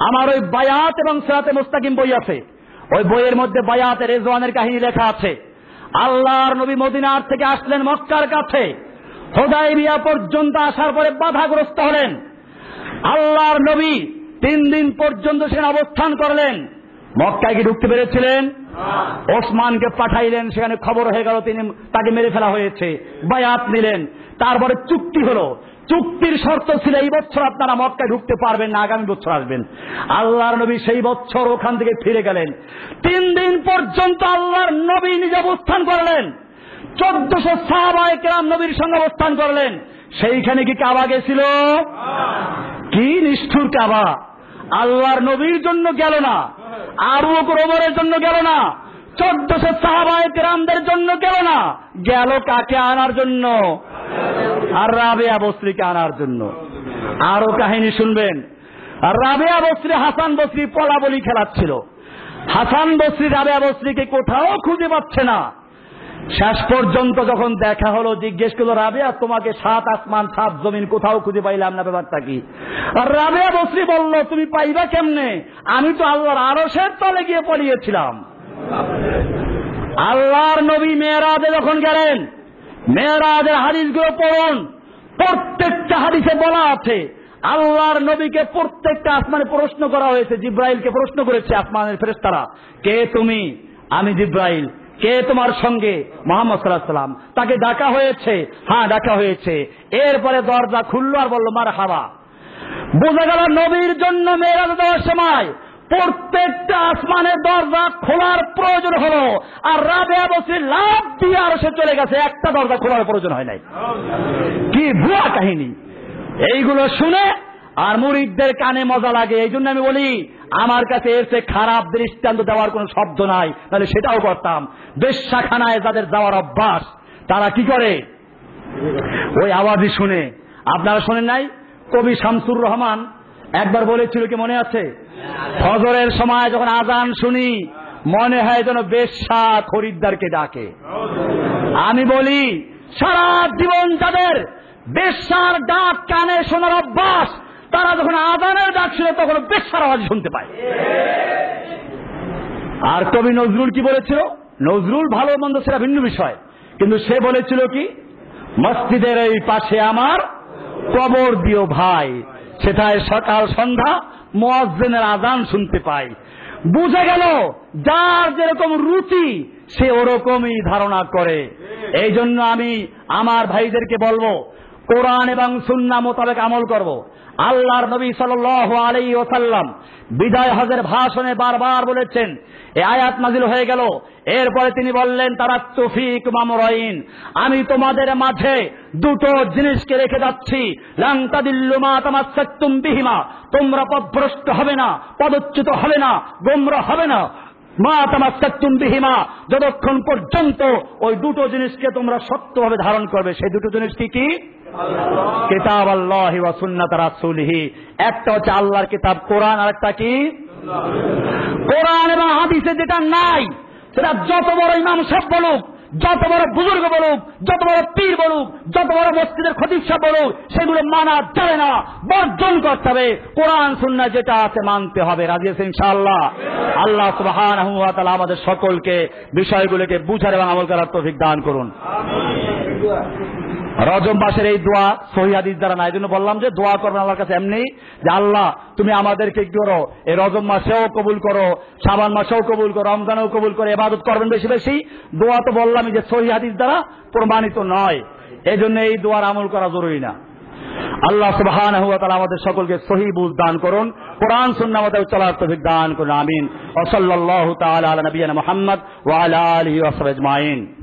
আমার ওই বায়াত এবং সেরাতে মুস্তাকিম বই আছে। ওই বইয়ের মধ্যে বায়াতের রেজওয়ানের কাহিনী লেখা আছে। আল্লাহর নবী মদিনার থেকে আসলেন মক্কার কাছে। হোদাইবিয়া পর্যন্ত আসার পরে বাধাগ্রস্ত হলেন। আল্লাহর নবী তিন দিন পর্যন্ত সেখানে অবস্থান করলেন। মক্কায় কি ঢুকতে পেরেছিলেন? ওসমানকে পাঠাইলেন সেখানে খবর হয়ে গেল তিনি তাকে মেরে ফেলা হয়েছে। বায়াত নিলেন। তারপরে চুক্তি হলো চুক্তির শর্ত ছিল এই বছর আপনারা মক্কায় ঢুকতে পারবেন না, আগামী বছর আসবেন। আল্লাহর নবী সেই বছর ওখান থেকে ফিরে গেলেন। তিন দিন পর্যন্ত আল্লাহর নবী নিজে অবস্থান করলেন। চোদ্দশো সাহাবায় কেরাম নবীর সঙ্গে অবস্থান করলেন। সেইখানে কি কাবা গেছিল? কি নিষ্ঠুর কাবা। আল্লাহর নবীর জন্য গেল না। আরু ওমরের জন্য গেল না। চোদ্দশো সাহাবায় কেরামদের জন্য গেল না। গেল কাকে আনার জন্য? আর রাবেয়া বস্ত্রীকে আনার জন্য। আরও কাহিনী শুনবেন। আর রাবেয়া বস্ত্রী, হাসান বস্ত্রী পলা বলি খেলাচ্ছিল। হাসান বস্ত্রী, রাবেয়া বস্ত্রীকে কোথাও খুঁজে পাচ্ছে না। শেষ পর্যন্ত যখন দেখা হলো, জিজ্ঞেস করল, রাবেয়া, তোমাকে সাত আসমান, সাত জমিন কোথাও খুঁজে পাইলাম না, ব্যাপারটা কি? আর রাবেয়া বস্ত্রী বলল, তুমি পাইবা কেমনে? আমি তো আল্লাহর আরসের তলে গিয়ে পড়িয়েছিলাম। আল্লাহর নবী মেয়েরাজে যখন গেলেন মেয়েরাজের হাদিসগুলো পড়ুন। প্রত্যেকটা হাদিসে বলা আছে, আল্লাহর নবীকে প্রত্যেকটা আসমানে প্রশ্ন করা হয়েছে, জিব্রাইলকে প্রশ্ন করেছে আসমানের ফেরেশতারা, কে তুমি? আমি জিব্রাইল। কে তোমার সঙ্গে? মোহাম্মদ সাল্লাহ সাল্লাম। তাকে ডাকা হয়েছে। হ্যাঁ ডাকা হয়েছে। এরপরে দরজা খুললো আর বলল মার হাবা বোঝা গেল নবীর জন্য মেয়েরাজ দেওয়ার সময় প্রত্যেকটা আসমানের দরজা খোলার প্রয়োজন হলো। আর রাবেয়া বসে লাভ দিয়ে আরও সে চলে গেছে, একটা দরজা খোলার প্রয়োজন হয় নাই। কি ভুয়া কাহিনী। এইগুলো শুনে আর মুরিদদের কানে মজা লাগে এই জন্য আমি বলি, আমার কাছে এর খারাপ দৃষ্টান্ত দেওয়ার কোনো শব্দ নাই তাহলে সেটাও করতাম। বেশ্যাখানায় যাদের যাওয়ার অভ্যাস, তারা কি করে? ওই আওয়াজই শুনে। আপনারা শোনেন নাই? কবি শামসুর রহমান একবার বলেছিল কি মনে আছে? ফজরের সময় যখন আজান শুনি, মনে হয় যেন বেশ্যা খরিদ্দারকে ডাকে। আমি বলি, সারা জীবন যাদের বেশ্যার ডাক কানে শোনার অভ্যাস, তারা যখন আজানের ডাক শুনে তখন বেশ্যার আওয়াজ শুনতে পায়। আর কবি নজরুল কি বলেছিল? নজরুল ভালো মন্দ সেটা ভিন্ন বিষয়। কিন্তু সে বলেছিল কি? মসজিদের এই পাশে আমার কবর দিও ভাই, সেটায় সকাল সন্ধ্যা মোয়াজ্জেনের আজান শুনতে পাই। বুঝে গেল, যার যেরকম রুচি, সে ওরকমই ধারণা করে। এই জন্য আমি আমার ভাইদেরকে বলব, কোরআন এবং সুন্না মোতাবেক আমল করব। আল্লাহর নবী সাল আলাই ওসাল্লাম বিদায় হজের ভাষণে বারবার বলেছেন, এ আয়াত নাজিল হয়ে গেল। এরপরে তিনি বললেন, তারা তফিক মামরাইন, আমি তোমাদের মাঝে দুটো জিনিসকে রেখে যাচ্ছি। লাংতাদিল্লুমা তোমার সত্যুম বিহিমা, তোমরা পদভ্রষ্ট হবে না, পদচ্যুত হবে না, গোমরা হবে না। মা সত্যুম বিহিমা, যতক্ষণ পর্যন্ত ওই দুটো জিনিসকে তোমরা শক্তভাবে ধারণ করবে, সেই দুটো জিনিস কি কি? কিতাব আল্লাহ সুন্নাত রাসূলিহি। একটা হচ্ছে আল্লাহর কিতাব, কোরআন আর একটা কি? কোরআন এবং হাদিসে যেটা নাই, সেটা যত বড় ইমাম সব বলুক যত বড় বুজুর্গ বলুক, যত বড় পীর বলুক, যত বড় মসজিদের খতিসা বলুক, সেগুলো মানা যাবে না। বর্জন করতে হবে। কোরআন সুন্না যেটা আছে মানতে হবে। রাজি আছেন ইনশাআল্লাহ? আল্লাহ সুবাহান ওয়া আমাদের সকলকে বিষয়গুলোকে বুঝার এবং আমল করার তৌফিক দান করুন। রজম মাসের এই দোয়া সহিদিস দ্বারা না এই জন্য বললাম যে দোয়া করবেন আল্লাহর কাছে এমনি যে আল্লাহ, তুমি আমাদেরকে করো? এই রজম মাসেও কবুল করো সাবান মাসেও কবুল করো, রমজানেও কবুল করো, এবাদত করবেন বেশি বেশি। দোয়া তো বললাম যে সহিদিস দ্বারা প্রমাণিত নয়। এই জন্য এই দোয়ার আমল করা জরুরি না। আল্লাহ সুবহান আমাদের সকলকে সহি বুঝ দান করুন, কোরআন সুন্না চলার তৌফিক দান করুন, আমিন। ওসল্লাহ তাআলা আলা নবিয়ানা মুহাম্মদ ওয়া আলা আলিহি আজমাইন।